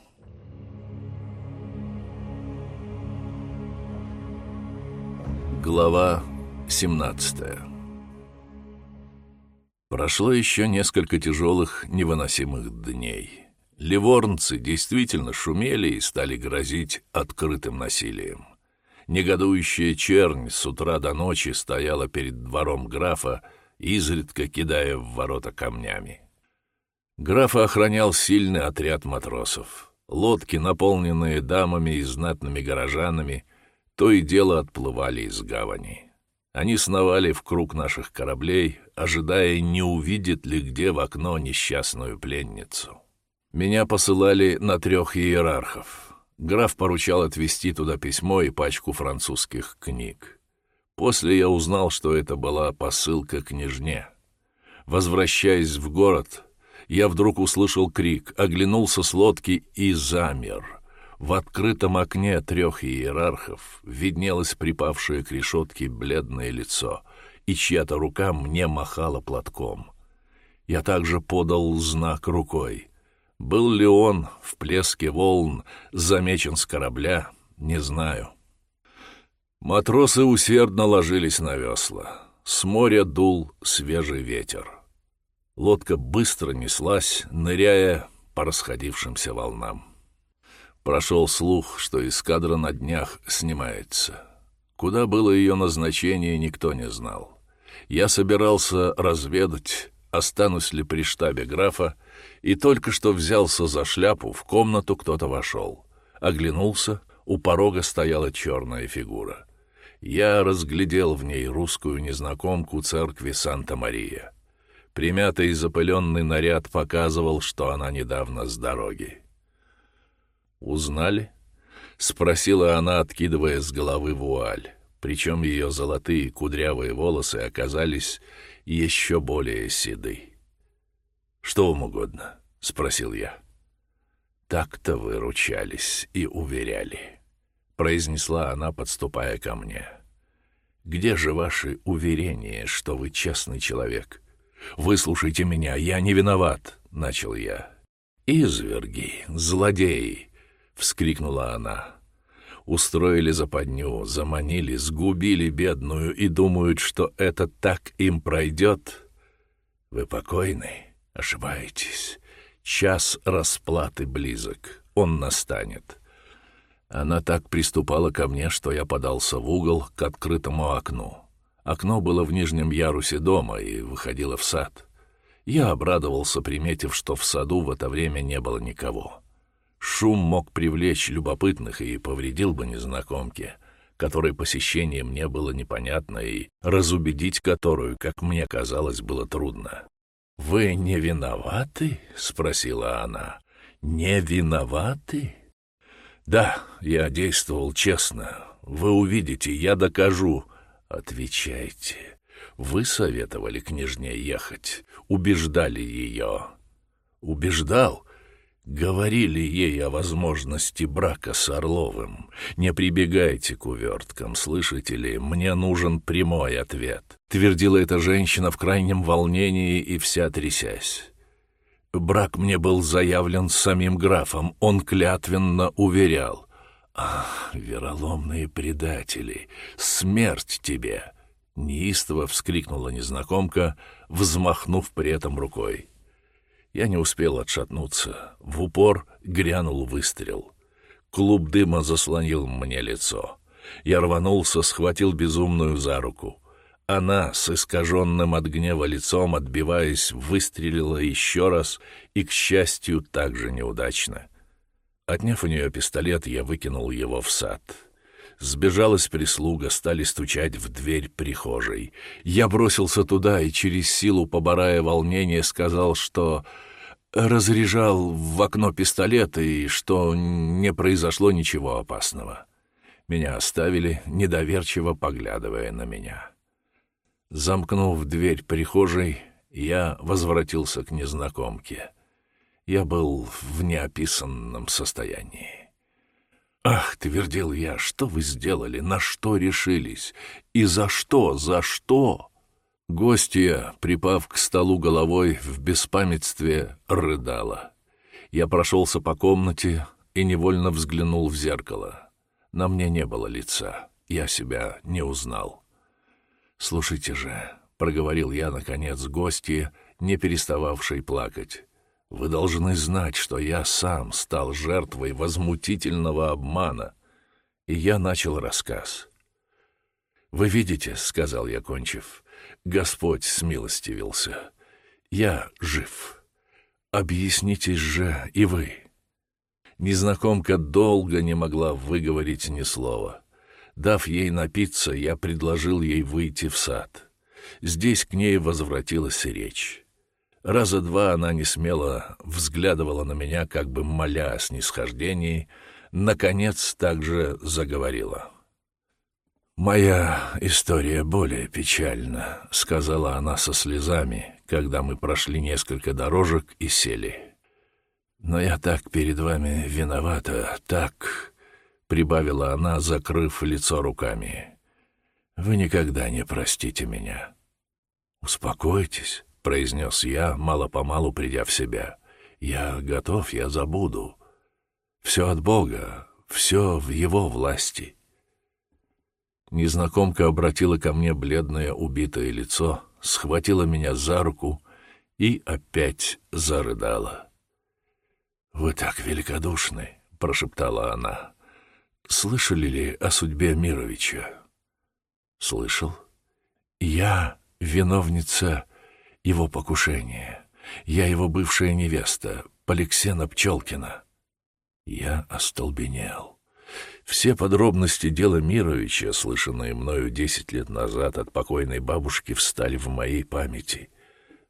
Глава 17. Прошло еще несколько тяжелых, невыносимых дней. Ливорнцы действительно шумели и стали грозить открытым насилием. Негодующая чернь с утра до ночи стояла перед двором графа, изредка кидая в ворота камнями. Графа охранял сильный отряд матросов. Лодки, наполненные дамами и знатными горожанами, то и дело отплывали из гавани. Они сновали в круг наших кораблей, ожидая, не увидит ли где в окно несчастную пленницу. Меня посылали на трех иерархов. Граф поручал отвезти туда письмо и пачку французских книг. После я узнал, что это была посылка княжне. Возвращаясь в город, я вдруг услышал крик, оглянулся с лодки и замер. В открытом окне трех иерархов виднелось припавшее к решетке бледное лицо, и чья-то рука мне махала платком. Я также подал знак рукой. Был ли он в плеске волн замечен с корабля, не знаю. Матросы усердно ложились на весла. С моря дул свежий ветер. Лодка быстро неслась, ныряя по расходившимся волнам. Прошел слух, что эскадра на днях снимается. Куда было ее назначение, никто не знал. Я собирался разведать, останусь ли при штабе графа, и только что взялся за шляпу, в комнату кто-то вошел. Оглянулся, у порога стояла черная фигура. Я разглядел в ней русскую незнакомку церкви Санта-Мария. Примятый и запыленный наряд показывал, что она недавно с дороги. «Узнали?» — спросила она, откидывая с головы вуаль. Причем ее золотые кудрявые волосы оказались еще более седы. «Что вам угодно?» — спросил я. «Так-то вы ручались и уверяли», — произнесла она, подступая ко мне. «Где же ваши уверения, что вы честный человек? Выслушайте меня, я не виноват», — начал я. «Изверги, злодеи, — вскрикнула она. Устроили западню, заманили, сгубили бедную и думают, что это так им пройдет. Вы покойны, ошибаетесь. Час расплаты близок, он настанет. Она так приступала ко мне, что я подался в угол к открытому окну. Окно было в нижнем ярусе дома и выходило в сад. Я обрадовался, приметив, что в саду в это время не было никого. Шум мог привлечь любопытных и повредил бы незнакомке, которой посещение мне было непонятно и разубедить которую, как мне казалось, было трудно. «Вы не виноваты?» — спросила она. «Не виноваты?» «Да, я действовал честно. Вы увидите, я докажу. Отвечайте. Вы советовали княжне ехать, убеждали ее. Убеждал? Говорили ей о возможности брака с Орловым. Не прибегайте к уверткам, слышите ли? Мне нужен прямой ответ. Твердила эта женщина в крайнем волнении и вся трясясь. Брак мне был заявлен самим графом, он клятвенно уверял. «Ах, вероломные предатели! Смерть тебе!» Неистово вскрикнула незнакомка, взмахнув при этом рукой. Я не успел отшатнуться. В упор грянул выстрел. Клуб дыма заслонил мне лицо. Я рванулся, схватил безумную за руку. Она, с искаженным от гнева лицом, отбиваясь, выстрелила еще раз и, к счастью, также неудачно. Отняв у нее пистолет, я выкинул его в сад. Сбежалась прислуга, стали стучать в дверь прихожей. Я бросился туда и через силу, поборая волнение, сказал, что разряжал в окно пистолет и что не произошло ничего опасного. Меня оставили, недоверчиво поглядывая на меня. Замкнув дверь прихожей, я возвратился к незнакомке. Я был в неописанном состоянии. «Ах, — твердил я, — что вы сделали, на что решились? И за что, за что?» Гостья, припав к столу головой, в беспамятстве рыдала. Я прошелся по комнате и невольно взглянул в зеркало. На мне не было лица, я себя не узнал. «Слушайте же», — проговорил я, наконец, гостье, не перестававшей плакать. «Вы должны знать, что я сам стал жертвой возмутительного обмана». И я начал рассказ. «Вы видите», — сказал я, кончив, — Господь смилостивился. Я жив. Объяснитесь же и вы. Незнакомка долго не могла выговорить ни слова. Дав ей напиться, я предложил ей выйти в сад. Здесь к ней возвратилась речь. Раза два она не смело взглядывала на меня, как бы моля о снисхождении, наконец также заговорила. «Моя история более печальна», — сказала она со слезами, когда мы прошли несколько дорожек и сели. «Но я так перед вами виновата, так...» — прибавила она, закрыв лицо руками. «Вы никогда не простите меня». «Успокойтесь», — произнес я, мало-помалу придя в себя. «Я готов, я забуду. Все от Бога, все в Его власти». Незнакомка обратила ко мне бледное убитое лицо, схватила меня за руку и опять зарыдала. «Вы так великодушны», — прошептала она. «Слышали ли о судьбе Мировича?» «Слышал. Я виновница его покушения. Я его бывшая невеста, Поликсена Пчелкина». Я остолбенел. Все подробности дела Мировича, слышанные мною десять лет назад от покойной бабушки, встали в моей памяти.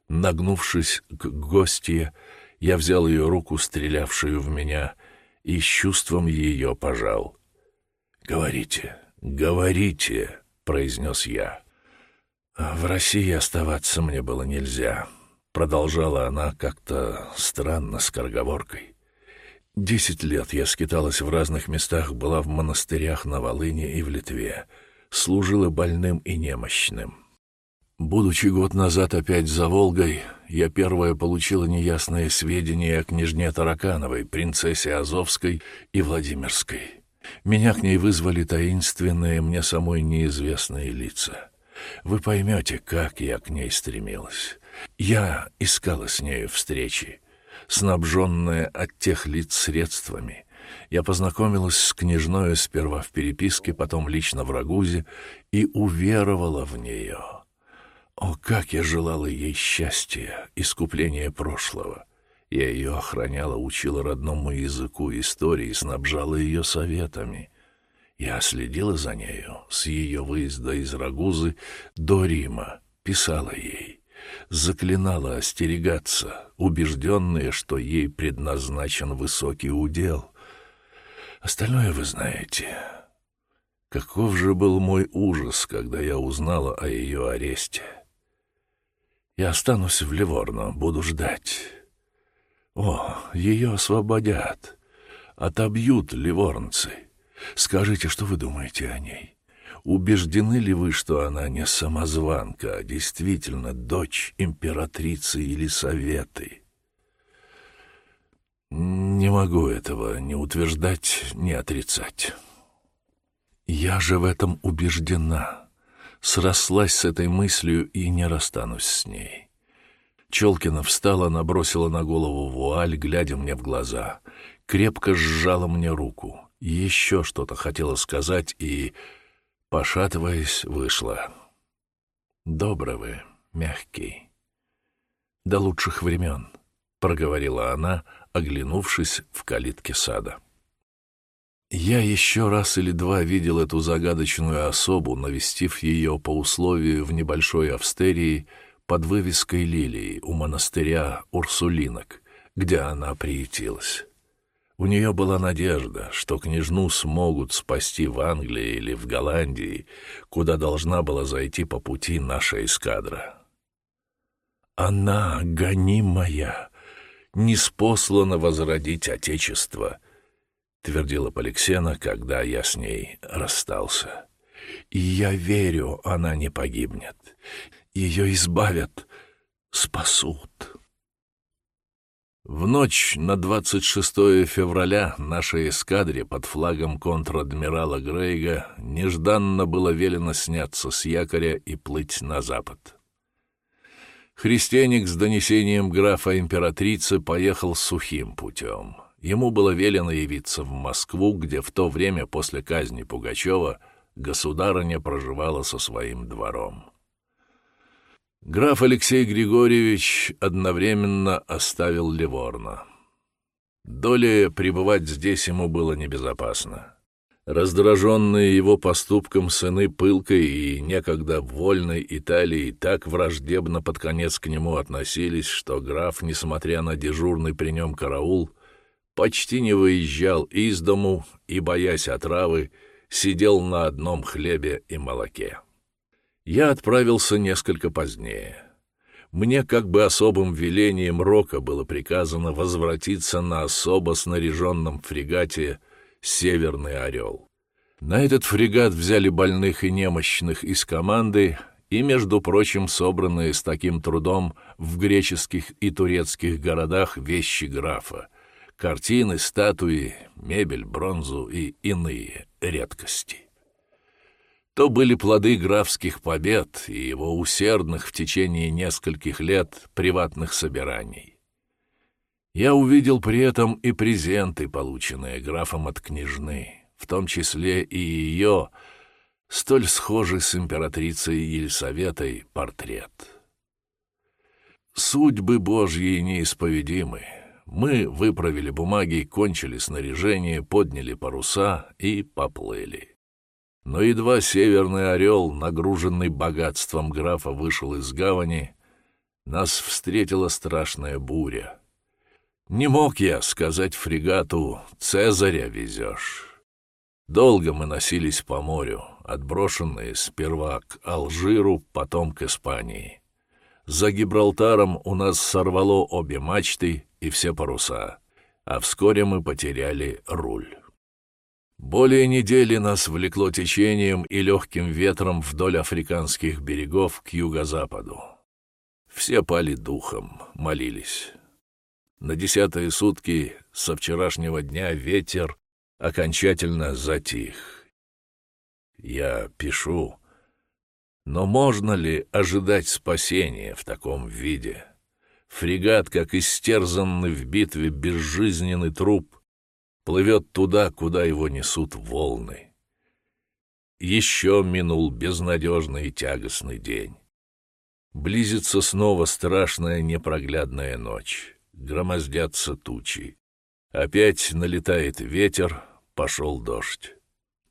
Нагнувшись к гостье, я взял ее руку, стрелявшую в меня, и с чувством ее пожал. «Говорите, говорите», — произнес я. «В России оставаться мне было нельзя», — продолжала она как-то странно, с корговоркой. Десять лет я скиталась в разных местах, была в монастырях на Волыне и в Литве, служила больным и немощным. Будучи год назад опять за Волгой, я первая получила неясные сведения о княжне Таракановой, принцессе Азовской и Владимирской. Меня к ней вызвали таинственные, мне самой неизвестные лица. Вы поймете, как я к ней стремилась. Я искала с нею встречи снабженная от тех лиц средствами. Я познакомилась с княжною сперва в переписке, потом лично в Рагузе и уверовала в нее. О, как я желала ей счастья, искупления прошлого! Я ее охраняла, учила родному языку истории, снабжала ее советами. Я следила за нею с ее выезда из Рагузы до Рима, писала ей заклинала остерегаться, убежденная, что ей предназначен высокий удел. Остальное вы знаете. Каков же был мой ужас, когда я узнала о ее аресте. Я останусь в Ливорно, буду ждать. О, ее освободят, отобьют ливорнцы. Скажите, что вы думаете о ней? Убеждены ли вы, что она не самозванка, а действительно дочь императрицы или советы? Не могу этого ни утверждать, ни отрицать. Я же в этом убеждена. Срослась с этой мыслью и не расстанусь с ней. Челкина встала, набросила на голову вуаль, глядя мне в глаза. Крепко сжала мне руку. Еще что-то хотела сказать и, пошатываясь, вышла. «Добрый вы, мягкий. До лучших времен», — проговорила она, оглянувшись в калитке сада. Я еще раз или два видел эту загадочную особу, навестив ее по условию в небольшой австерии под вывеской лилии у монастыря Урсулинок, где она приютилась. У нее была надежда, что княжну смогут спасти в Англии или в Голландии, куда должна была зайти по пути наша эскадра. Она, гонимая, неспослана возродить Отечество, твердила Поликсена, когда я с ней расстался. И я верю, она не погибнет. Ее избавят, спасут. В ночь на 26 февраля нашей эскадре под флагом контр-адмирала Грейга нежданно было велено сняться с якоря и плыть на запад. Христианик с донесением графа-императрицы поехал сухим путем. Ему было велено явиться в Москву, где в то время после казни Пугачева государыня проживала со своим двором. Граф Алексей Григорьевич одновременно оставил Ливорно. Доли пребывать здесь ему было небезопасно. Раздраженные его поступком сыны пылкой и некогда вольной Италии так враждебно под конец к нему относились, что граф, несмотря на дежурный при нем караул, почти не выезжал из дому и, боясь отравы, сидел на одном хлебе и молоке. Я отправился несколько позднее. Мне как бы особым велением Рока было приказано возвратиться на особо снаряженном фрегате «Северный орел». На этот фрегат взяли больных и немощных из команды и, между прочим, собранные с таким трудом в греческих и турецких городах вещи графа — картины, статуи, мебель, бронзу и иные редкости то были плоды графских побед и его усердных в течение нескольких лет приватных собираний. Я увидел при этом и презенты, полученные графом от княжны, в том числе и ее, столь схожий с императрицей Елисаветой, портрет. Судьбы Божьи неисповедимы. Мы выправили бумаги, кончили снаряжение, подняли паруса и поплыли. Но едва северный орел, нагруженный богатством графа, вышел из гавани, нас встретила страшная буря. Не мог я сказать фрегату «Цезаря везешь». Долго мы носились по морю, отброшенные сперва к Алжиру, потом к Испании. За Гибралтаром у нас сорвало обе мачты и все паруса, а вскоре мы потеряли руль. Более недели нас влекло течением и легким ветром вдоль африканских берегов к юго-западу. Все пали духом, молились. На десятые сутки со вчерашнего дня ветер окончательно затих. Я пишу, но можно ли ожидать спасения в таком виде? Фрегат, как истерзанный в битве безжизненный труп, плывет туда, куда его несут волны. Еще минул безнадежный и тягостный день. Близится снова страшная непроглядная ночь. Громоздятся тучи. Опять налетает ветер, пошел дождь.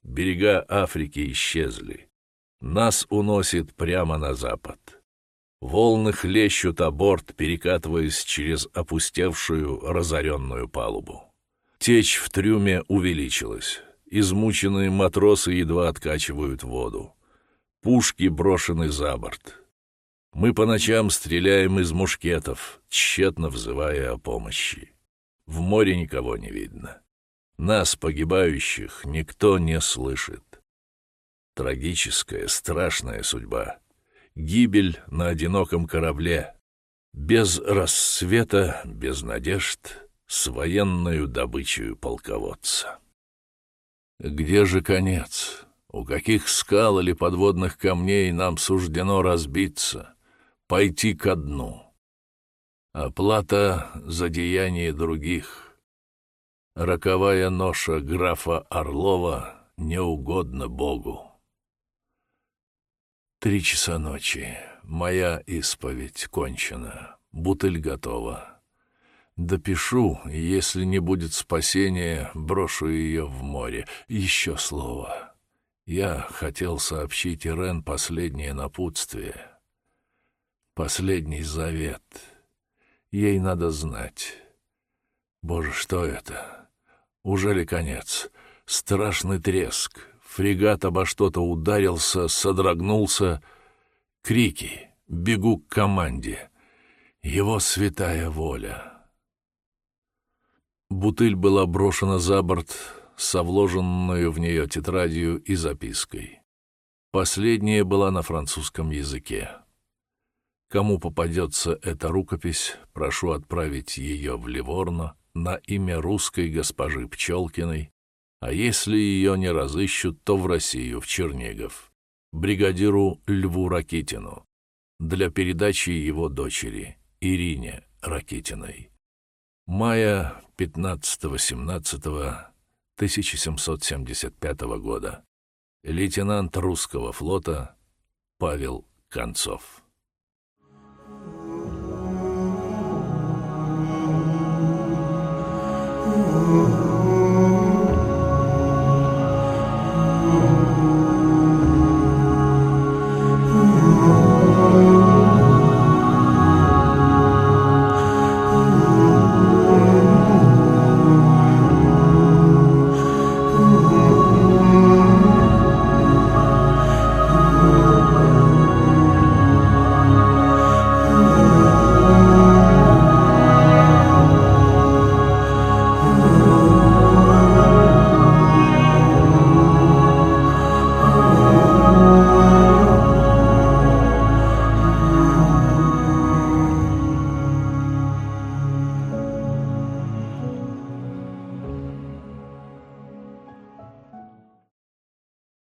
Берега Африки исчезли. Нас уносит прямо на запад. Волны хлещут о борт, перекатываясь через опустевшую, разоренную палубу. Течь в трюме увеличилась. измученные матросы едва откачивают воду. Пушки брошены за борт. Мы по ночам стреляем из мушкетов, тщетно взывая о помощи. В море никого не видно. Нас, погибающих, никто не слышит. Трагическая, страшная судьба. Гибель на одиноком корабле. Без рассвета, без надежд, с военною добычей полководца. Где же конец? У каких скал или подводных камней нам суждено разбиться, пойти ко дну? Оплата за деяние других. Роковая ноша графа Орлова не угодна Богу. Три часа ночи. Моя исповедь кончена. Бутыль готова. Допишу, если не будет спасения, брошу ее в море. Еще слово. Я хотел сообщить Ирен последнее напутствие. Последний завет. Ей надо знать. Боже, что это? Уже ли конец? Страшный треск. Фрегат обо что-то ударился, содрогнулся. Крики. Бегу к команде. Его святая воля. Бутыль была брошена за борт со вложенную в нее тетрадью и запиской. Последняя была на французском языке. Кому попадется эта рукопись, прошу отправить ее в Ливорно на имя русской госпожи Пчелкиной, а если ее не разыщут, то в Россию, в Чернигов, бригадиру Льву Ракитину, для передачи его дочери Ирине Ракитиной мая 15-17 1775 года. Лейтенант русского флота Павел Концов. Ooh.